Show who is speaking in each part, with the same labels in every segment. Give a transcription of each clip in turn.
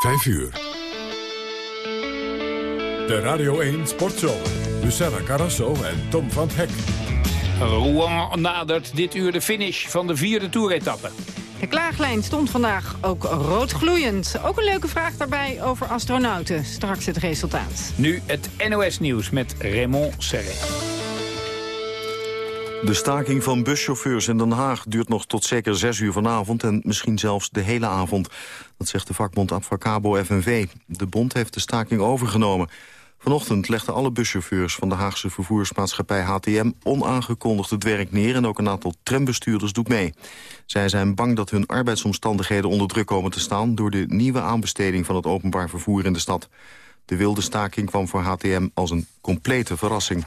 Speaker 1: 5 uur. De Radio 1 Sportshow. Lucella Carrasso en Tom van Hek.
Speaker 2: Rouen nadert dit uur de finish van de vierde toeretappe.
Speaker 3: De klaaglijn stond vandaag ook roodgloeiend. Ook een leuke vraag daarbij over astronauten. Straks het resultaat.
Speaker 2: Nu het NOS-nieuws met Raymond Serré.
Speaker 4: De staking van buschauffeurs in Den Haag duurt nog tot zeker 6 uur vanavond... en misschien zelfs de hele avond. Dat zegt de vakbond Advocabo FNV. De bond heeft de staking overgenomen. Vanochtend legden alle buschauffeurs van de Haagse vervoersmaatschappij HTM onaangekondigd het werk neer en ook een aantal trambestuurders doet mee. Zij zijn bang dat hun arbeidsomstandigheden onder druk komen te staan door de nieuwe aanbesteding van het openbaar vervoer in de stad. De wilde staking kwam voor HTM als een complete verrassing.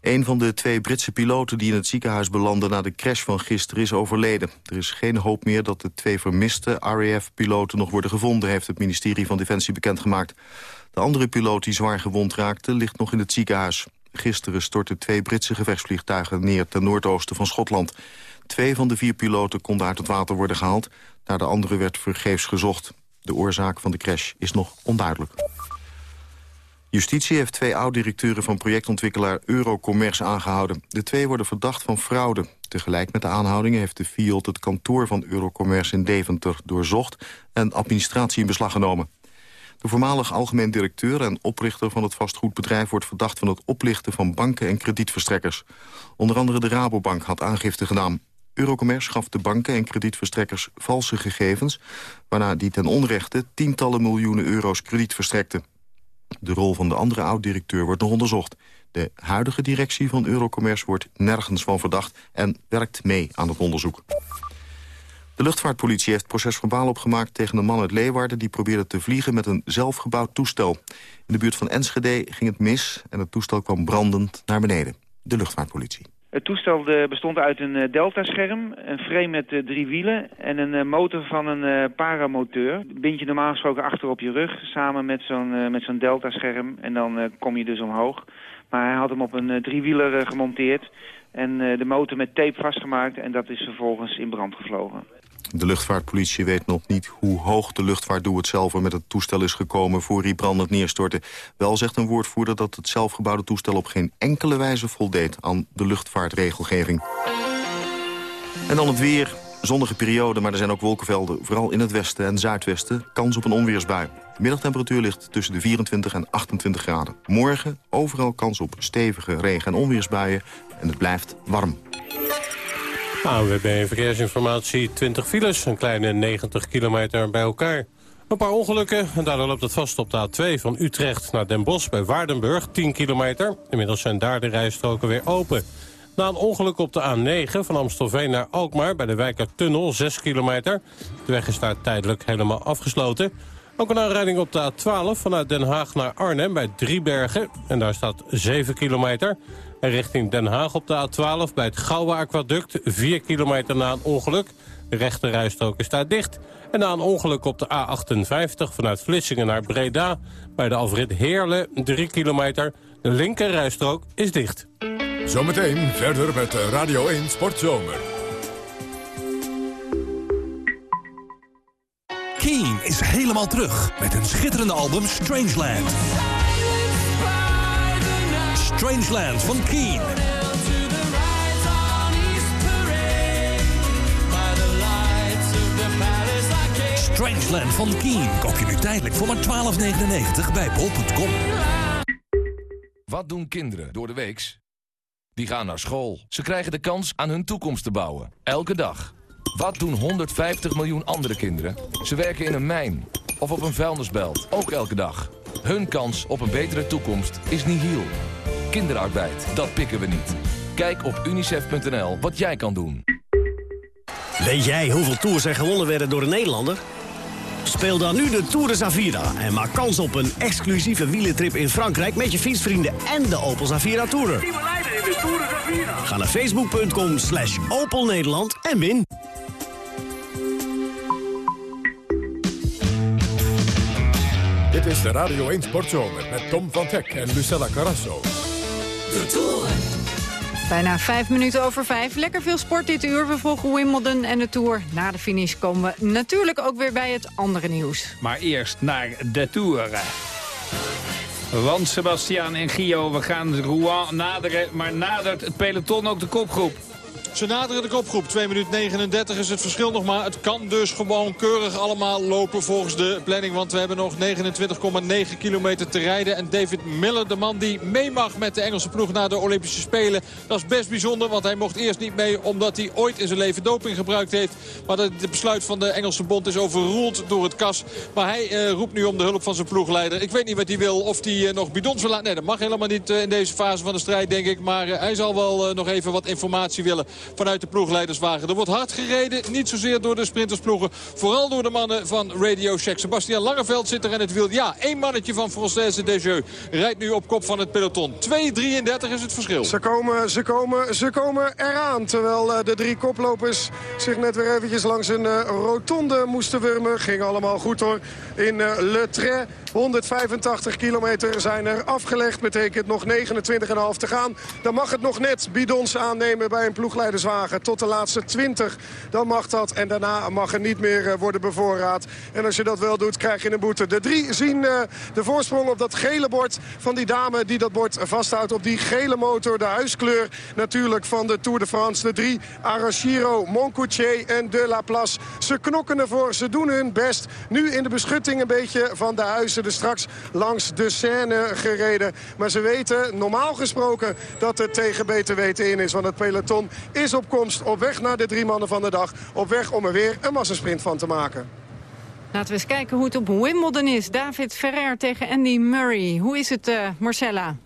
Speaker 4: Een van de twee Britse piloten die in het ziekenhuis belanden na de crash van gisteren is overleden. Er is geen hoop meer dat de twee vermiste RAF-piloten nog worden gevonden, heeft het ministerie van Defensie bekendgemaakt. De andere piloot die zwaar gewond raakte ligt nog in het ziekenhuis. Gisteren stortten twee Britse gevechtsvliegtuigen neer ten noordoosten van Schotland. Twee van de vier piloten konden uit het water worden gehaald. Naar de andere werd vergeefs gezocht. De oorzaak van de crash is nog onduidelijk. Justitie heeft twee oud-directeuren van projectontwikkelaar Eurocommerce aangehouden. De twee worden verdacht van fraude. Tegelijk met de aanhoudingen heeft de FIOD het kantoor van Eurocommerce in Deventer doorzocht en administratie in beslag genomen. De voormalig algemeen directeur en oprichter van het vastgoedbedrijf... wordt verdacht van het oplichten van banken en kredietverstrekkers. Onder andere de Rabobank had aangifte gedaan. Eurocommerce gaf de banken en kredietverstrekkers valse gegevens... waarna die ten onrechte tientallen miljoenen euro's krediet verstrekte. De rol van de andere oud-directeur wordt nog onderzocht. De huidige directie van Eurocommerce wordt nergens van verdacht... en werkt mee aan het onderzoek. De luchtvaartpolitie heeft procesverbaal opgemaakt tegen een man uit Leeuwarden... die probeerde te vliegen met een zelfgebouwd toestel. In de buurt van Enschede ging het mis en het toestel kwam brandend naar beneden. De luchtvaartpolitie.
Speaker 5: Het toestel eh, bestond uit een eh, delta-scherm, een frame met eh, drie wielen en een motor van een paramoteur. Bind je normaal gesproken achter op je rug samen met zo'n met zo'n delta-scherm en dan kom je dus omhoog. Maar hij had hem op een driewieler gemonteerd en de motor met tape vastgemaakt en dat is vervolgens in brand gevlogen.
Speaker 4: De luchtvaartpolitie weet nog niet hoe hoog de luchtvaartdoe-het-zelf met het toestel is gekomen voor hij brandend neerstortte. Wel zegt een woordvoerder dat het zelfgebouwde toestel op geen enkele wijze voldeed aan de luchtvaartregelgeving. En dan het weer. Zonnige periode, maar er zijn ook wolkenvelden. Vooral in het westen en zuidwesten kans op een onweersbui. De middagtemperatuur ligt tussen de 24 en 28 graden. Morgen overal kans op stevige regen- en onweersbuien. En het blijft warm.
Speaker 6: ANWB Verkeersinformatie, 20 files, een kleine 90 kilometer bij elkaar. Een paar ongelukken en daardoor loopt het vast op de A2 van Utrecht naar Den Bosch bij Waardenburg, 10 kilometer. Inmiddels zijn daar de rijstroken weer open. Na een ongeluk op de A9 van Amstelveen naar Alkmaar bij de Wijkertunnel, 6 kilometer. De weg is daar tijdelijk helemaal afgesloten. Ook een aanrijding op de A12 vanuit Den Haag naar Arnhem bij Driebergen. En daar staat 7 kilometer. En richting Den Haag op de A12 bij het Gouwe Aquaduct. 4 kilometer na een ongeluk. De rechterrijstrook is daar dicht. En na een ongeluk op de A58 vanuit Vlissingen naar Breda... bij de Alfred Heerle, 3 kilometer. De linkerrijstrook is dicht.
Speaker 1: Zometeen verder met Radio 1 Sportzomer.
Speaker 7: Keen is helemaal terug met een schitterende album Strangeland. Strangeland van Keen. Strangeland van Keen koop je nu tijdelijk voor maar 12,99 bij bol.com.
Speaker 8: Wat doen kinderen door de weeks? Die gaan naar school. Ze krijgen de kans aan hun toekomst te bouwen. Elke dag. Wat doen 150 miljoen andere kinderen? Ze werken in een mijn of op een vuilnisbelt. Ook elke dag. Hun kans op een betere toekomst is nihil. Kinderarbeid, dat pikken we niet. Kijk op unicef.nl wat jij kan doen.
Speaker 9: Weet jij hoeveel tours er gewonnen werden door een Nederlander? Speel dan nu de Tour de Zavira en maak kans op een exclusieve wielentrip in Frankrijk... met je fietsvrienden en de Opel Zavira Tourer. Ga naar facebook.com slash Opel Nederland en win.
Speaker 1: Dit is de Radio 1 Sportzomer met Tom van Hek en Lucella Carrasso.
Speaker 10: De Tour.
Speaker 3: Bijna vijf minuten over vijf. Lekker veel sport dit uur. We volgen Wimbledon en de Tour. Na de finish komen we natuurlijk ook weer bij het andere nieuws.
Speaker 2: Maar eerst naar de Tour. Want Sebastian en Gio, we gaan Rouen naderen. Maar nadert het peloton ook de kopgroep?
Speaker 11: Ze naderen de kopgroep. 2 minuten 39 is het verschil nog maar. Het kan dus gewoon keurig allemaal lopen volgens de planning. Want we hebben nog 29,9 kilometer te rijden. En David Miller, de man die mee mag met de Engelse ploeg naar de Olympische Spelen. Dat is best bijzonder, want hij mocht eerst niet mee... omdat hij ooit in zijn leven doping gebruikt heeft. Maar het besluit van de Engelse bond is overroeld door het kas. Maar hij eh, roept nu om de hulp van zijn ploegleider. Ik weet niet wat hij wil. Of hij eh, nog bidons wil laten. Nee, dat mag helemaal niet eh, in deze fase van de strijd, denk ik. Maar hij zal wel nog even wat informatie willen vanuit de ploegleiderswagen. Er wordt hard gereden, niet zozeer door de sprintersploegen. Vooral door de mannen van Radio Shack. Sebastian Langeveld zit er in het wiel. Ja, één mannetje van Française Desjeux rijdt nu op kop van het peloton. 2.33 is het verschil.
Speaker 12: Ze komen, ze komen, ze komen eraan. Terwijl uh, de drie koplopers zich net weer eventjes langs een uh, rotonde moesten wurmen. Ging allemaal goed hoor. In uh, Le Trait 185 kilometer zijn er afgelegd. Betekent nog 29,5 te gaan. Dan mag het nog net bidons aannemen bij een ploegleiderswagen. Tot de laatste 20. Dan mag dat. En daarna mag er niet meer eh, worden bevoorraad. En als je dat wel doet, krijg je een boete. De drie zien uh, de voorsprong op dat gele bord van die dame die dat bord vasthoudt. Op die gele motor, de huiskleur natuurlijk van de Tour de France. De drie, Arashiro, Moncoutier en De La Place. Ze knokken ervoor, ze doen hun best. Nu in de beschutting een beetje van de huizen er straks langs de Seine gereden. Maar ze weten normaal gesproken dat het tegen beter weten in is. Want het peloton is op komst op weg naar de drie mannen van de dag. Op weg om er weer een massasprint van te maken.
Speaker 3: Laten we eens kijken hoe het op Wimbledon is. David Ferrer tegen Andy Murray. Hoe is het, uh, Marcella?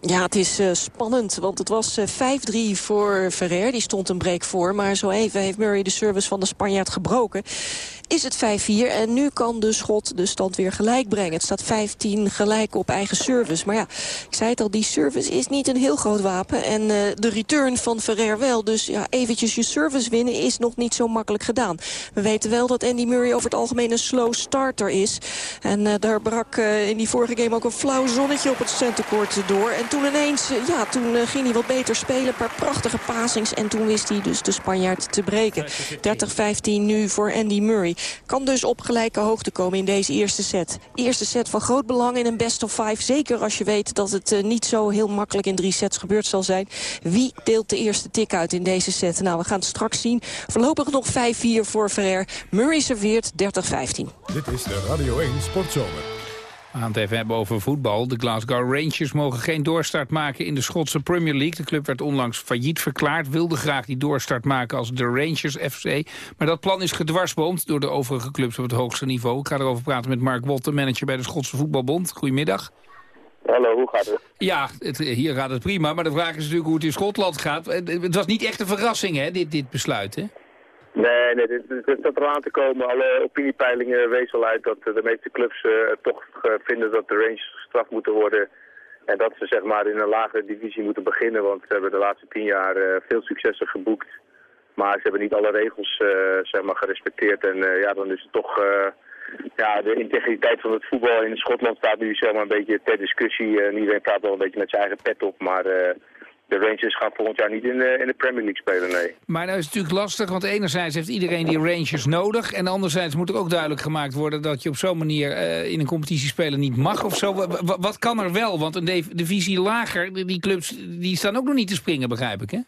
Speaker 13: Ja, het is uh, spannend, want het was uh, eh, 5-3 voor Ferrer. Die stond een break voor, maar zo even heeft Murray de service van de Spanjaard gebroken is het 5-4. En nu kan de schot de stand weer gelijk brengen. Het staat 15 gelijk op eigen service. Maar ja, ik zei het al, die service is niet een heel groot wapen. En uh, de return van Ferrer wel. Dus ja, eventjes je service winnen is nog niet zo makkelijk gedaan. We weten wel dat Andy Murray over het algemeen een slow starter is. En uh, daar brak uh, in die vorige game ook een flauw zonnetje op het centercourt door. En toen ineens, ja, toen ging hij wat beter spelen. Een paar prachtige passings. En toen wist hij dus de Spanjaard te breken. 30-15 nu voor Andy Murray. Kan dus op gelijke hoogte komen in deze eerste set. Eerste set van groot belang in een best of five. Zeker als je weet dat het uh, niet zo heel makkelijk in drie sets gebeurd zal zijn. Wie deelt de eerste tik uit in deze set? Nou, we gaan het straks zien. Voorlopig nog 5-4 voor Ferrer. Murray serveert 30-15.
Speaker 1: Dit is de Radio 1 Sportzomer
Speaker 2: aan het even hebben over voetbal. De Glasgow Rangers mogen geen doorstart maken in de Schotse Premier League. De club werd onlangs failliet verklaard. Wilde graag die doorstart maken als de Rangers FC. Maar dat plan is gedwarsboomd door de overige clubs op het hoogste niveau. Ik ga erover praten met Mark Wotte, manager bij de Schotse Voetbalbond. Goedemiddag.
Speaker 14: Hallo, hoe gaat het?
Speaker 2: Ja, het, hier gaat het prima. Maar de vraag is natuurlijk hoe het in Schotland gaat. Het was niet echt een verrassing, hè, dit, dit besluit, hè?
Speaker 14: Nee, nee, dit, dit zat eraan te komen. Alle opiniepeilingen wezen al uit dat de meeste clubs uh, toch uh, vinden dat de Rangers gestraft moeten worden. En dat ze zeg maar in een lagere divisie moeten beginnen. Want ze hebben de laatste tien jaar veel successen geboekt. Maar ze hebben niet alle regels zeg maar gerespecteerd. En ja, dan is het toch... ja, de integriteit van het voetbal in Schotland staat nu zeg maar een beetje ter discussie. En iedereen praat wel een beetje met zijn eigen pet op. Maar de Rangers gaan volgend jaar niet in de, in de Premier League spelen, nee.
Speaker 2: Maar nou is het natuurlijk lastig, want enerzijds heeft iedereen die Rangers nodig... en anderzijds moet er ook duidelijk gemaakt worden... dat je op zo'n manier uh, in een competitie spelen niet mag of zo. wat kan er wel? Want een divisie lager, die clubs die staan ook nog niet te springen, begrijp ik, hè?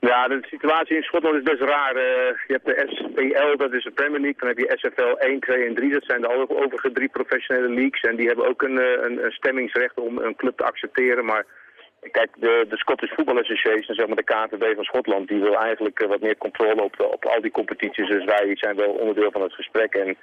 Speaker 14: Ja, de situatie in Schotland is best raar. Uh, je hebt de SPL, dat is de Premier League. Dan heb je SFL 1, 2 en 3. Dat zijn de overige drie professionele leagues. En die hebben ook een, eh, een, een stemmingsrecht om een club te accepteren. Maar Kijk, de, de Scottish Football Association, zeg maar de KNVB van Schotland, die wil eigenlijk uh, wat meer controle op, op al die competities. Dus wij zijn wel onderdeel van het gesprek. En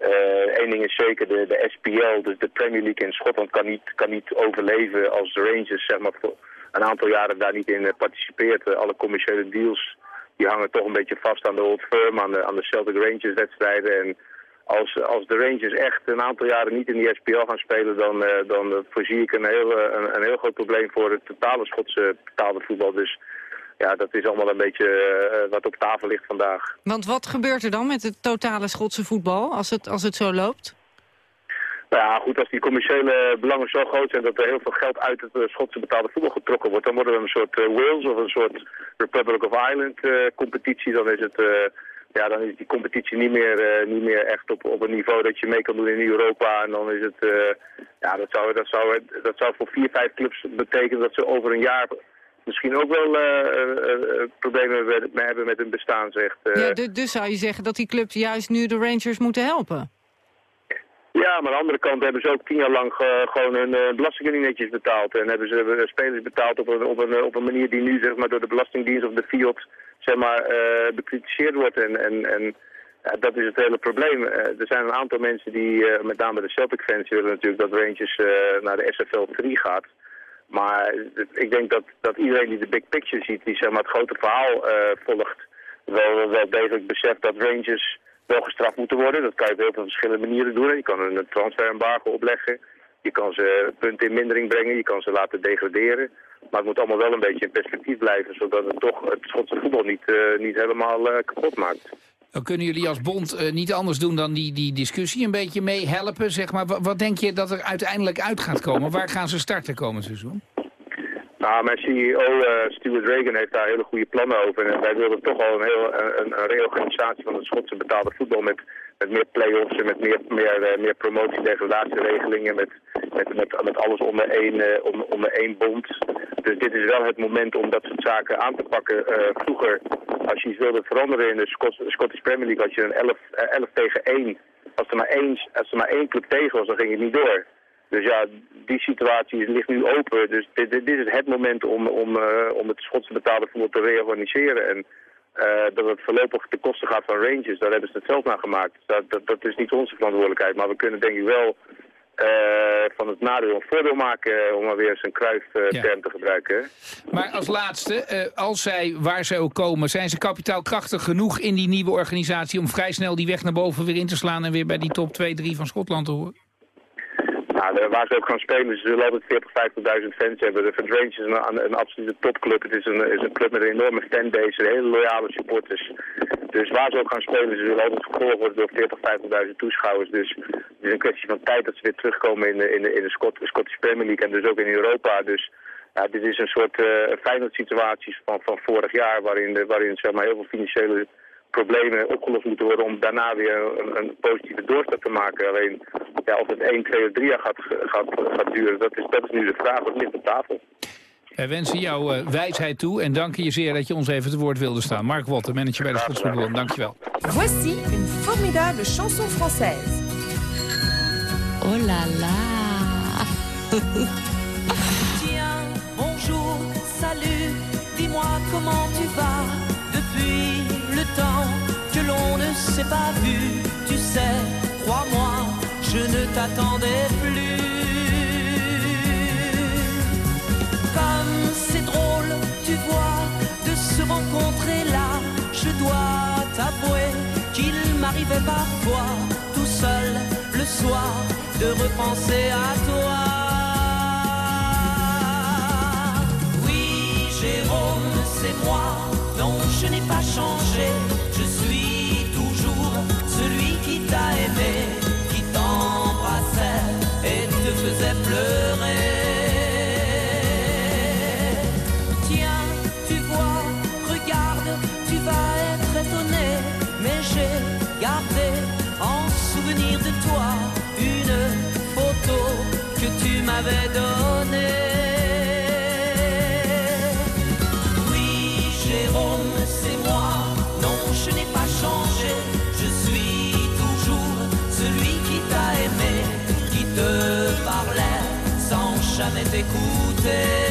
Speaker 14: uh, één ding is zeker, de, de SPL, dus de Premier League in Schotland, kan niet, kan niet overleven als de Rangers zeg maar, voor een aantal jaren daar niet in uh, participeert. alle commerciële deals die hangen toch een beetje vast aan de Old Firm, aan de, aan de Celtic Rangers wedstrijden. En als, als de Rangers echt een aantal jaren niet in die SPL gaan spelen, dan, uh, dan voorzie ik een heel, een, een, heel groot probleem voor het totale Schotse betaalde voetbal. Dus ja, dat is allemaal een beetje uh, wat op tafel ligt vandaag.
Speaker 3: Want wat gebeurt er dan met het totale Schotse voetbal als het, als het zo loopt?
Speaker 14: Nou ja, goed, als die commerciële belangen zo groot zijn dat er heel veel geld uit het Schotse betaalde voetbal getrokken wordt, dan worden we een soort uh, Wales of een soort Republic of Ireland competitie. Dan is het, ja, dan is die competitie niet meer, niet meer echt op, op een niveau dat je mee kan doen in Europa. En dan is het, ja, dat zou, dat, zou, dat zou voor vier, vijf clubs betekenen dat ze over een jaar misschien ook wel problemen mee hebben met hun bestaansrecht.
Speaker 3: ja, dus zou je zeggen dat die clubs juist nu de Rangers moeten helpen?
Speaker 14: Ja, maar aan de andere kant hebben ze ook tien jaar lang gewoon hun belastingen niet netjes betaald. En hebben ze spelers betaald op een, op, een, op een manier die nu zeg maar, door de Belastingdienst of de Fiat zeg maar, uh, bekritiseerd wordt. En, en, en dat is het hele probleem. Uh, er zijn een aantal mensen die, met name de Celtic-fans, willen natuurlijk dat Rangers naar de SFL 3 gaat. Maar ik denk dat, dat iedereen die de big picture ziet, die zeg maar, het grote verhaal volgt, wel, wel degelijk beseft dat Rangers wel gestraft moeten worden. Dat kan je op heel veel verschillende manieren doen. Je kan een transferembargo opleggen. Je kan ze punten in mindering brengen. Je kan ze laten degraderen. Maar het moet allemaal wel een beetje in perspectief blijven... zodat het toch het Schotse voetbal niet, uh, niet helemaal uh, kapot maakt.
Speaker 2: Dan kunnen jullie als bond uh, niet anders doen dan die, die discussie een beetje meehelpen. Zeg maar. Wat, wat denk je dat er uiteindelijk uit gaat komen? Waar gaan ze starten komend seizoen?
Speaker 14: Nou, mijn CEO Stuart Reagan heeft daar hele goede plannen over. En wij wilden toch al een, heel, een, een reorganisatie van het Schotse betaalde voetbal met, met meer play-offs en met meer, meer, meer promotie- degradatieregelingen, met, met, met, alles onder één, uh, onder, één bond. Dus dit is wel het moment om dat soort zaken aan te pakken. vroeger, als je iets wilde veranderen in de Scottish Premier League, had je een 11, 11 tegen 1. Als er, maar één, als er maar één club tegen was, dan ging het niet door. Dus ja, die situatie ligt nu open. Dus dit, is het moment om, om, uh, om het Schotse betaalde voetbal te reorganiseren. En uh, dat het voorlopig ten koste gaat van Rangers, daar hebben ze het zelf naar gemaakt. Dat, dat, is niet onze verantwoordelijkheid. Maar we kunnen denk ik wel van het nadeel een voordeel maken, om maar weer eens een kruifterm te gebruiken.
Speaker 2: Maar als laatste, als zij, waar ze ook komen, zijn ze kapitaalkrachtig genoeg in die nieuwe organisatie om vrij snel die weg naar boven weer in te slaan en weer bij die top 2, 3 van Schotland te horen?
Speaker 14: Nou, waar ze ook gaan spelen, ze zullen altijd 40, 50.000 fans hebben. De Rangers is een, een, absolute topclub. Het is een, is een club met een enorme fanbase, hele loyale supporters. Dus waar ze ook gaan spelen, ze zullen altijd gevolgd worden door 40, 50.000 toeschouwers. Dus het is een kwestie van tijd dat ze weer terugkomen in de, in de, in de Scot Scottish Premier League en dus ook in Europa. Dus ja, dit is een soort uh, fijne situatie van, van vorig jaar, waarin, waarin zeg maar, heel veel financiële problemen opgelost moeten worden om daarna weer een, een positieve doorstap te maken. Alleen ja, of het 1, 2 of 3 jaar gaat, gaat, gaat duren, dat is, dat is nu de vraag. Dat ligt op tafel.
Speaker 2: Wij wensen jou uh, wijsheid toe en danken je zeer dat je ons even te woord wilde staan. Mark Wotte, manager bij de Schotse dankjewel.
Speaker 15: Voici une formidable chanson française.
Speaker 16: Oh la la.
Speaker 10: Tiens, bonjour, salut, dis-moi comment tu vas depuis le temps que l'on ne s'est pas vu. Tu sais, crois-moi, je ne t'attendais plus. M'arrivait parfois, tout seul, le soir, de repenser à toi. Oui, Jérôme, c'est moi, non, je n'ai pas changé, music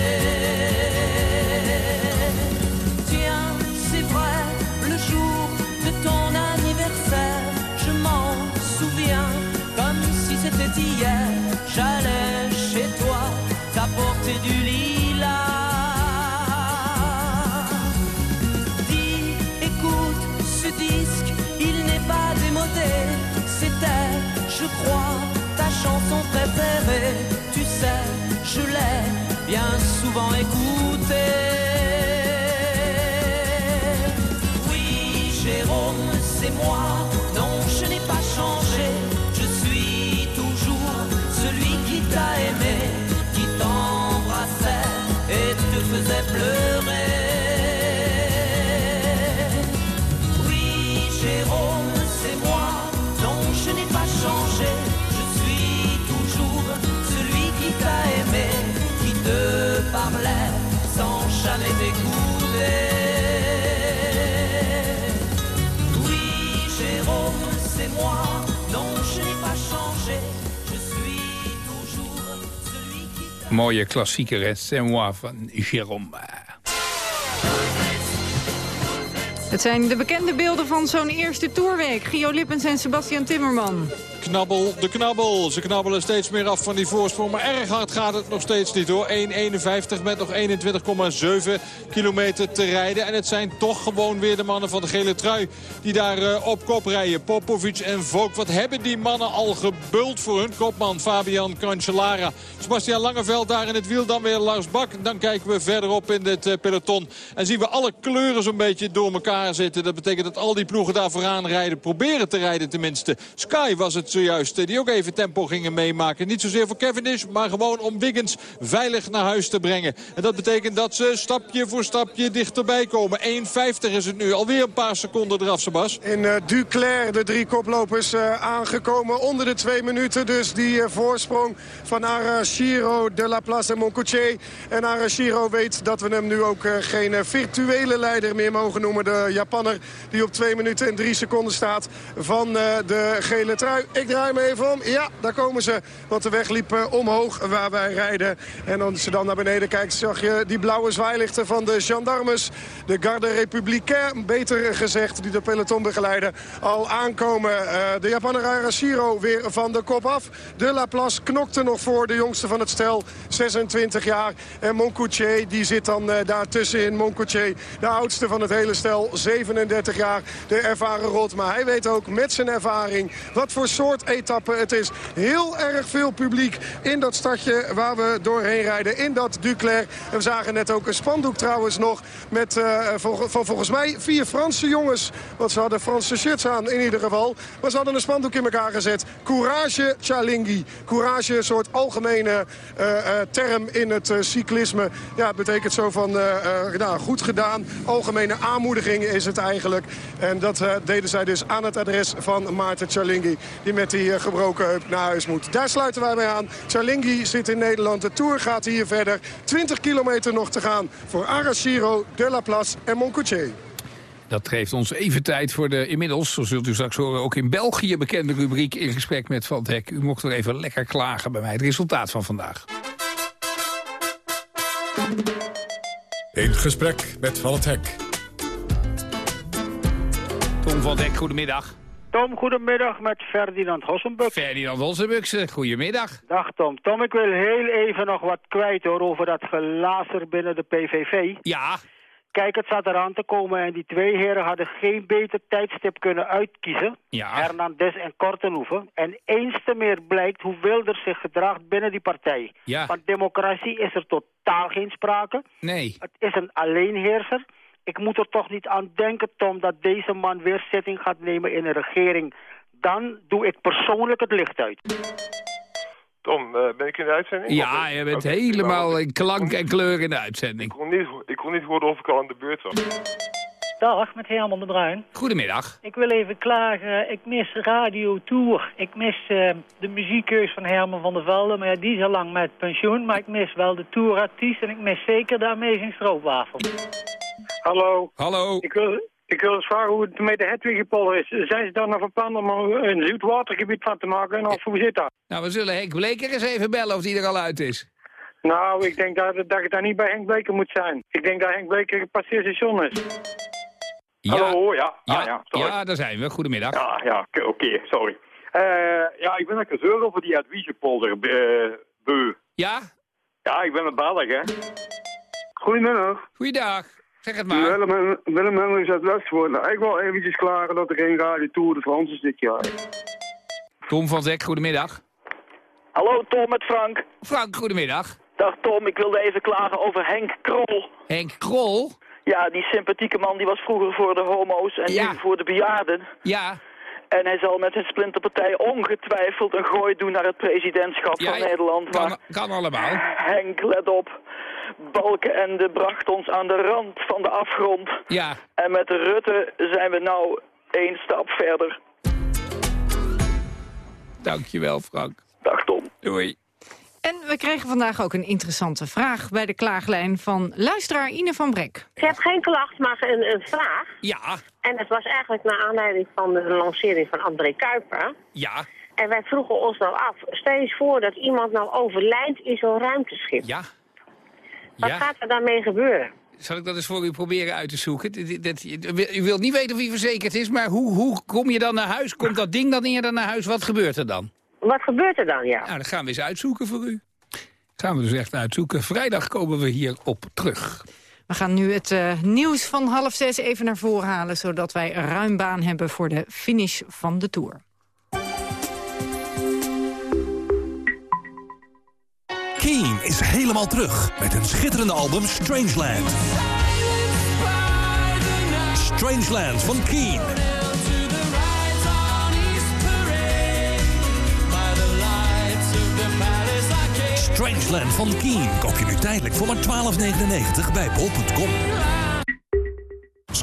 Speaker 10: souvent écoutée. Oui, Jérôme, c'est moi.
Speaker 2: Mooie klassieker, hè? C'est moi van Jérôme.
Speaker 3: Het zijn de bekende beelden van zo'n eerste tourweek. Gio Lippens en Sebastian Timmerman.
Speaker 11: Knabbel, de knabbel. Ze knabbelen steeds meer af van die voorsprong. Maar erg hard gaat het nog steeds niet hoor. 1.51 met nog 21,7 kilometer te rijden. En het zijn toch gewoon weer de mannen van de gele trui die daar uh, op kop rijden. Popovic en Volk. Wat hebben die mannen al gebult voor hun kopman Fabian Cancellara. Sebastian Langeveld daar in het wiel. Dan weer Lars Bak. Dan kijken we verderop in het uh, peloton. En zien we alle kleuren zo'n beetje door elkaar zitten. Dat betekent dat al die ploegen daar vooraan rijden. Proberen te rijden tenminste. Sky was het zojuist. eh, Die ook even tempo gingen meemaken. Niet zozeer voor Cavendish, maar gewoon om Wiggins veilig naar huis te brengen. En dat betekent dat ze stapje voor stapje dichterbij komen. 1,50 is het nu. Alweer een paar seconden eraf, Sebas.
Speaker 12: In uh, Duclair, de drie koplopers uh, aangekomen. Onder de twee minuten dus die voorsprong van Arashiro de la Place en Moncoutier. En Arashiro weet dat we hem nu ook geen virtuele leider meer mogen noemen. De Japanner die op twee minuten en drie seconden staat van de gele trui. Ik draai me even om. Ja, daar komen ze. Want de weg liep omhoog waar wij rijden. En als je dan naar beneden kijkt, zag je die blauwe zwaailichten van de gendarmes. De Garde Républicaine, beter gezegd, die de peloton begeleiden. Al aankomen uh, de Japaner Arashiro weer van de kop af. De Laplace knokte nog voor, de jongste van het stel, 26 jaar. En Moncoutier, die zit dan uh, daartussenin. Moncoutier, de oudste van het hele stel, 37 jaar. De ervaren rot, maar hij weet ook met zijn ervaring wat voor soort etappe het is. Heel erg veel publiek in dat stadje waar we doorheen rijden. In dat Duclair. En we zagen net ook een spandoek trouwens nog. Met uh, vol, vol, volgens mij vier Franse jongens. Want ze hadden Franse shirts aan in ieder geval. Maar ze hadden een spandoek in elkaar gezet. Courage Chalingi. Courage, een soort algemene uh, uh, term in het cyclisme. Ja, het betekent zo van nou, goed gedaan. Algemene aanmoediging is het eigenlijk. En dat deden zij dus aan het adres van Maarten Chalingi. Die met die gebroken heup naar huis moet. Daar sluiten wij mee aan. Chalingi zit in Nederland. De Tour gaat hier verder. 20 kilometer nog te gaan voor Arashiro, De La Place en Moncoutier.
Speaker 2: Dat geeft ons even tijd voor de inmiddels, zo zult u straks horen... ook in België bekende rubriek in gesprek met Van Hek. U mocht er even lekker klagen bij mij. Het resultaat van vandaag.
Speaker 1: In gesprek met Van het Hek.
Speaker 2: Tom van Hek, goedemiddag.
Speaker 17: Tom, goedemiddag met Ferdinand Hossenbuk.
Speaker 2: Ferdinand Hossenbuk, goedemiddag.
Speaker 17: Dag Tom. Tom, ik wil heel even nog wat kwijt hoor over dat gelazer binnen de PVV.
Speaker 2: Ja.
Speaker 17: Kijk, het zat eraan te komen en die twee heren hadden geen beter tijdstip kunnen uitkiezen.
Speaker 2: Ja.
Speaker 17: Hernandez en Kortenhoeven. En eens te meer blijkt hoe Wilders zich gedraagt binnen die partij.
Speaker 2: Ja.
Speaker 17: Van democratie is er totaal geen sprake.
Speaker 2: Nee.
Speaker 17: Het is een alleenheerser. Ik moet er toch niet aan denken, Tom, dat deze man weer zitting gaat nemen in een regering. Dan doe ik persoonlijk het licht uit.
Speaker 18: Tom, uh, ben ik in de uitzending?
Speaker 2: Ja, je bent okay, helemaal in klank en kleur in de uitzending.
Speaker 18: Ik kon niet, ik kon niet horen of ik al aan de beurt was.
Speaker 19: Dag, met Herman de Bruin.
Speaker 2: Goedemiddag.
Speaker 19: Ik wil even klagen, ik mis Radio Tour. Ik mis uh, de muziekkeus van Herman van der Velde, maar ja, die is al lang met pensioen. Maar ik mis wel de tourartiest en ik mis zeker de Amazing Stroopwafel.
Speaker 17: Hallo.
Speaker 2: Hallo.
Speaker 17: Ik wil, ik wil eens vragen hoe het met de Hedwigepolder is. Zijn ze dan nog van plan om een zoetwatergebied van te maken? Of hoe zit dat?
Speaker 2: Nou, we zullen Henk Bleker eens even bellen of die er al uit is.
Speaker 17: Nou, ik denk dat, dat het daar niet bij Henk Bleker moet zijn. Ik denk dat Henk Bleker een passeerstation is.
Speaker 2: Ja.
Speaker 20: Hallo, ja.
Speaker 2: Ja,
Speaker 20: ah, ja, sorry.
Speaker 2: ja, daar zijn we. Goedemiddag.
Speaker 20: Ja, ja oké, okay, sorry. Uh, ja, ik ben een zeur over die Hedwigepolder, uh, beu.
Speaker 2: Ja?
Speaker 20: Ja, ik ben een Belg, hè.
Speaker 21: Goedemiddag.
Speaker 2: Goeiedag. Zeg het maar.
Speaker 21: Willem, Willem Hendricks uit Westvoort. Nou, ik wil eventjes klaren dat er geen Radio Tour de France is dit jaar.
Speaker 2: Tom van Zek, goedemiddag.
Speaker 22: Hallo Tom, met Frank.
Speaker 2: Frank, goedemiddag.
Speaker 22: Dag Tom, ik wilde even klagen over Henk Krol.
Speaker 2: Henk Krol?
Speaker 22: Ja, die sympathieke man die was vroeger voor de homo's en
Speaker 2: ja.
Speaker 22: nu voor de bejaarden.
Speaker 2: Ja.
Speaker 22: En hij zal met zijn splinterpartij ongetwijfeld een gooi doen naar het presidentschap
Speaker 2: ja,
Speaker 22: van Nederland.
Speaker 2: Kan,
Speaker 22: maar
Speaker 2: kan allemaal.
Speaker 22: Henk, let op. Balkenende bracht ons aan de rand van de afgrond.
Speaker 2: Ja.
Speaker 22: En met Rutte zijn we nou één stap verder.
Speaker 2: Dankjewel, Frank.
Speaker 22: Dag, Tom.
Speaker 2: Doei.
Speaker 3: En we kregen vandaag ook een interessante vraag bij de klaaglijn van luisteraar Ine van Brek.
Speaker 23: Ik heb geen klacht, maar een, een vraag.
Speaker 2: Ja.
Speaker 23: En dat was eigenlijk naar aanleiding van de lancering van André Kuiper.
Speaker 2: Ja.
Speaker 23: En wij vroegen ons nou af, stel je eens voor dat iemand nou overlijdt in zo'n ruimteschip.
Speaker 2: Ja.
Speaker 23: Wat
Speaker 2: Ja.
Speaker 23: gaat er daarmee gebeuren?
Speaker 2: Zal ik dat eens voor u proberen uit te zoeken? U wilt niet weten wie verzekerd is, maar hoe, hoe kom je dan naar huis? Komt dat ding dan eerder naar huis? Wat gebeurt er dan?
Speaker 23: Wat gebeurt er dan, ja?
Speaker 2: Nou, dat gaan we eens uitzoeken voor u. Gaan we dus echt uitzoeken. Vrijdag komen we hier op terug.
Speaker 3: We gaan nu het eh, nieuws van half zes even naar voren halen... zodat wij ruim baan hebben voor de finish van de Tour.
Speaker 7: Keen is helemaal terug met een schitterende album Strangeland. Strangeland van Keen. Strangeland van Keen koop je nu tijdelijk voor maar 12,99 bij bol.com.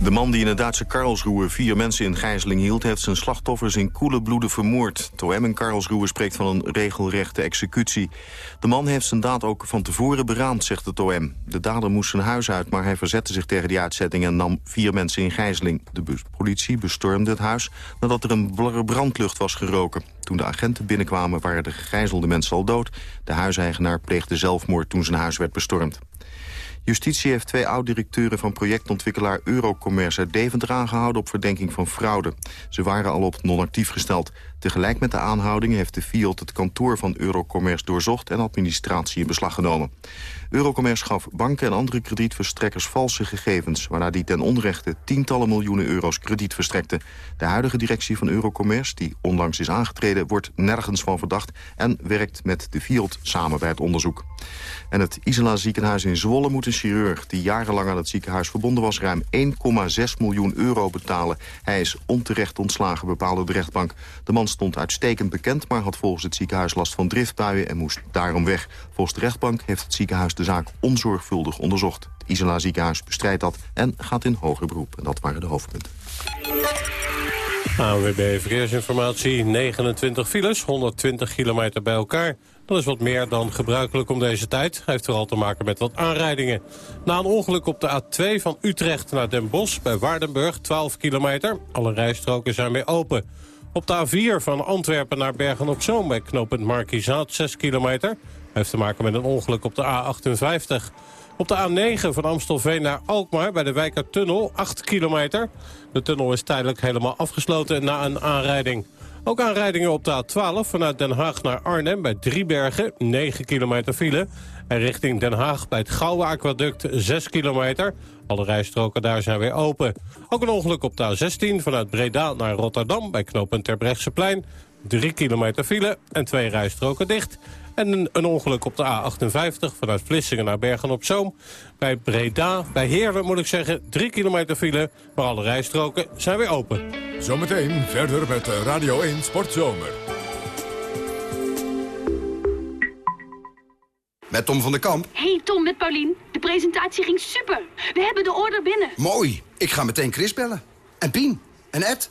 Speaker 4: De man die in het Duitse Karlsruhe vier mensen in gijzeling hield... heeft zijn slachtoffers in koele bloeden vermoord. OM in Karlsruhe spreekt van een regelrechte executie. De man heeft zijn daad ook van tevoren beraamd, zegt het OM. De dader moest zijn huis uit, maar hij verzette zich tegen die uitzetting... en nam vier mensen in gijzeling. De politie bestormde het huis nadat er een brandlucht was geroken. Toen de agenten binnenkwamen waren de gegijzelde mensen al dood. De huiseigenaar pleegde zelfmoord toen zijn huis werd bestormd. Justitie heeft twee oud-directeuren van projectontwikkelaar Eurocommerce uit Deventer aangehouden op verdenking van fraude. Ze waren al op non-actief gesteld. Tegelijk met de aanhouding heeft de FIOD het kantoor van Eurocommerce doorzocht en administratie in beslag genomen. Eurocommerce gaf banken en andere kredietverstrekkers valse gegevens... waarna die ten onrechte tientallen miljoenen euro's krediet verstrekte. De huidige directie van Eurocommerce, die onlangs is aangetreden... wordt nergens van verdacht en werkt met de FIOD samen bij het onderzoek. En het Isela ziekenhuis in Zwolle moet een chirurg... die jarenlang aan het ziekenhuis verbonden was... ruim 1,6 miljoen euro betalen. Hij is onterecht ontslagen, bepaalde de rechtbank. De man stond uitstekend bekend... maar had volgens het ziekenhuis last van driftbuien en moest daarom weg. Volgens de rechtbank heeft het ziekenhuis de zaak onzorgvuldig onderzocht. Het Isela ziekenhuis bestrijdt dat en gaat in hoger beroep. En dat waren de hoofdpunten.
Speaker 6: ANWB Verkeersinformatie, 29 files, 120 kilometer bij elkaar. Dat is wat meer dan gebruikelijk om deze tijd. Heeft vooral te maken met wat aanrijdingen. Na een ongeluk op de A2 van Utrecht naar Den Bosch bij Waardenburg, 12 kilometer. Alle rijstroken zijn weer open. Op de A4 van Antwerpen naar Bergen-op-Zoom bij knooppunt Markizaat, 6 kilometer. Heeft te maken met een ongeluk op de A58. Op de A9 van Amstelveen naar Alkmaar bij de Wijkertunnel, 8 kilometer. De tunnel is tijdelijk helemaal afgesloten na een aanrijding. Ook aanrijdingen op de A12 vanuit Den Haag naar Arnhem bij Driebergen, 9 kilometer file. En richting Den Haag bij het Gouwe Aquaduct, 6 kilometer. Alle rijstroken daar zijn weer open. Ook een ongeluk op de A16 vanuit Breda naar Rotterdam bij knooppunt Terbrechtseplein. 3 kilometer file en twee rijstroken dicht. En een, ongeluk op de A58 vanuit Vlissingen naar Bergen-op-Zoom. Bij Breda, bij Heerlen moet ik zeggen, 3 kilometer file. Maar alle rijstroken zijn weer open.
Speaker 1: Zometeen verder met Radio 1 Sportzomer.
Speaker 24: Met Tom van der Kamp.
Speaker 25: Hey Tom, met Paulien. De presentatie ging super. We hebben de order binnen.
Speaker 24: Mooi. Ik ga meteen Chris bellen. En Pien. En Ed.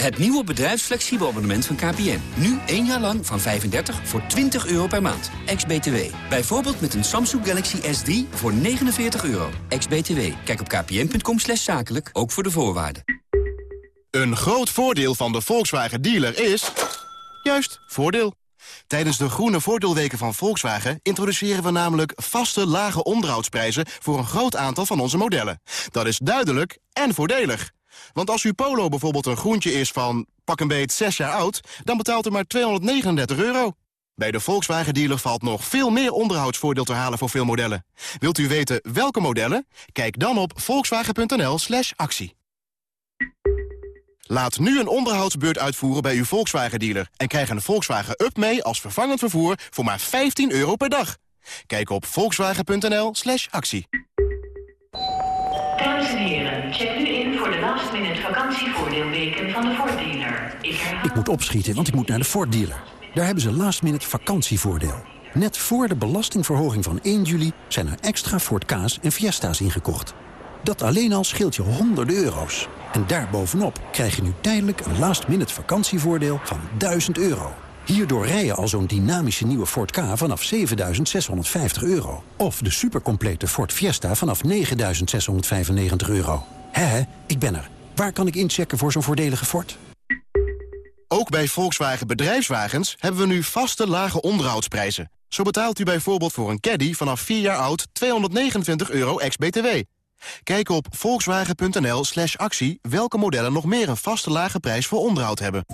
Speaker 26: Het nieuwe bedrijfsflexibel abonnement van KPN. Nu één jaar lang van 35 voor 20 euro per maand. Ex-BTW. Bijvoorbeeld met een Samsung Galaxy S3 voor 49 euro. Ex-BTW. Kijk op kpn.com zakelijk, ook voor de voorwaarden.
Speaker 27: Een groot voordeel van de Volkswagen dealer is... juist, voordeel. Tijdens de groene voordeelweken van Volkswagen introduceren we namelijk vaste lage onderhoudsprijzen voor een groot aantal van onze modellen. Dat is duidelijk en voordelig. Want als uw Polo bijvoorbeeld een groentje is van pak een beet 6 jaar oud, dan betaalt u maar 239 euro. Bij de Volkswagen dealer valt nog veel meer onderhoudsvoordeel te halen voor veel modellen. Wilt u weten welke modellen? Kijk dan op volkswagen.nl slash actie. Laat nu een onderhoudsbeurt uitvoeren bij uw Volkswagen-dealer... en krijg een Volkswagen Up mee als vervangend vervoer voor maar 15 euro per dag. Kijk op volkswagen.nl slash actie.
Speaker 28: Heren, check nu in voor de last minute vakantievoordeelweken van de Ford dealer. Ik.
Speaker 29: Ik moet opschieten, want ik moet naar de Ford dealer. Daar hebben ze last minute vakantievoordeel. Net voor de belastingverhoging van 1 juli zijn er extra Ford Ka's en Fiesta's ingekocht. Dat alleen al scheelt je honderden euro's. En daarbovenop krijg je nu tijdelijk een last-minute vakantievoordeel van 1000 euro. Hierdoor rij je al zo'n dynamische nieuwe Ford K vanaf 7.650 euro. Of de supercomplete Ford Fiesta vanaf 9.695 euro. Hé, ik ben er. Waar kan ik inchecken voor zo'n voordelige Ford?
Speaker 27: Ook bij Volkswagen Bedrijfswagens hebben we nu vaste lage onderhoudsprijzen. Zo betaalt u bijvoorbeeld voor een caddy vanaf 4 jaar oud 229 euro ex-BTW. Kijk op volkswagen.nl slash actie welke modellen nog meer een vaste lage prijs voor onderhoud hebben.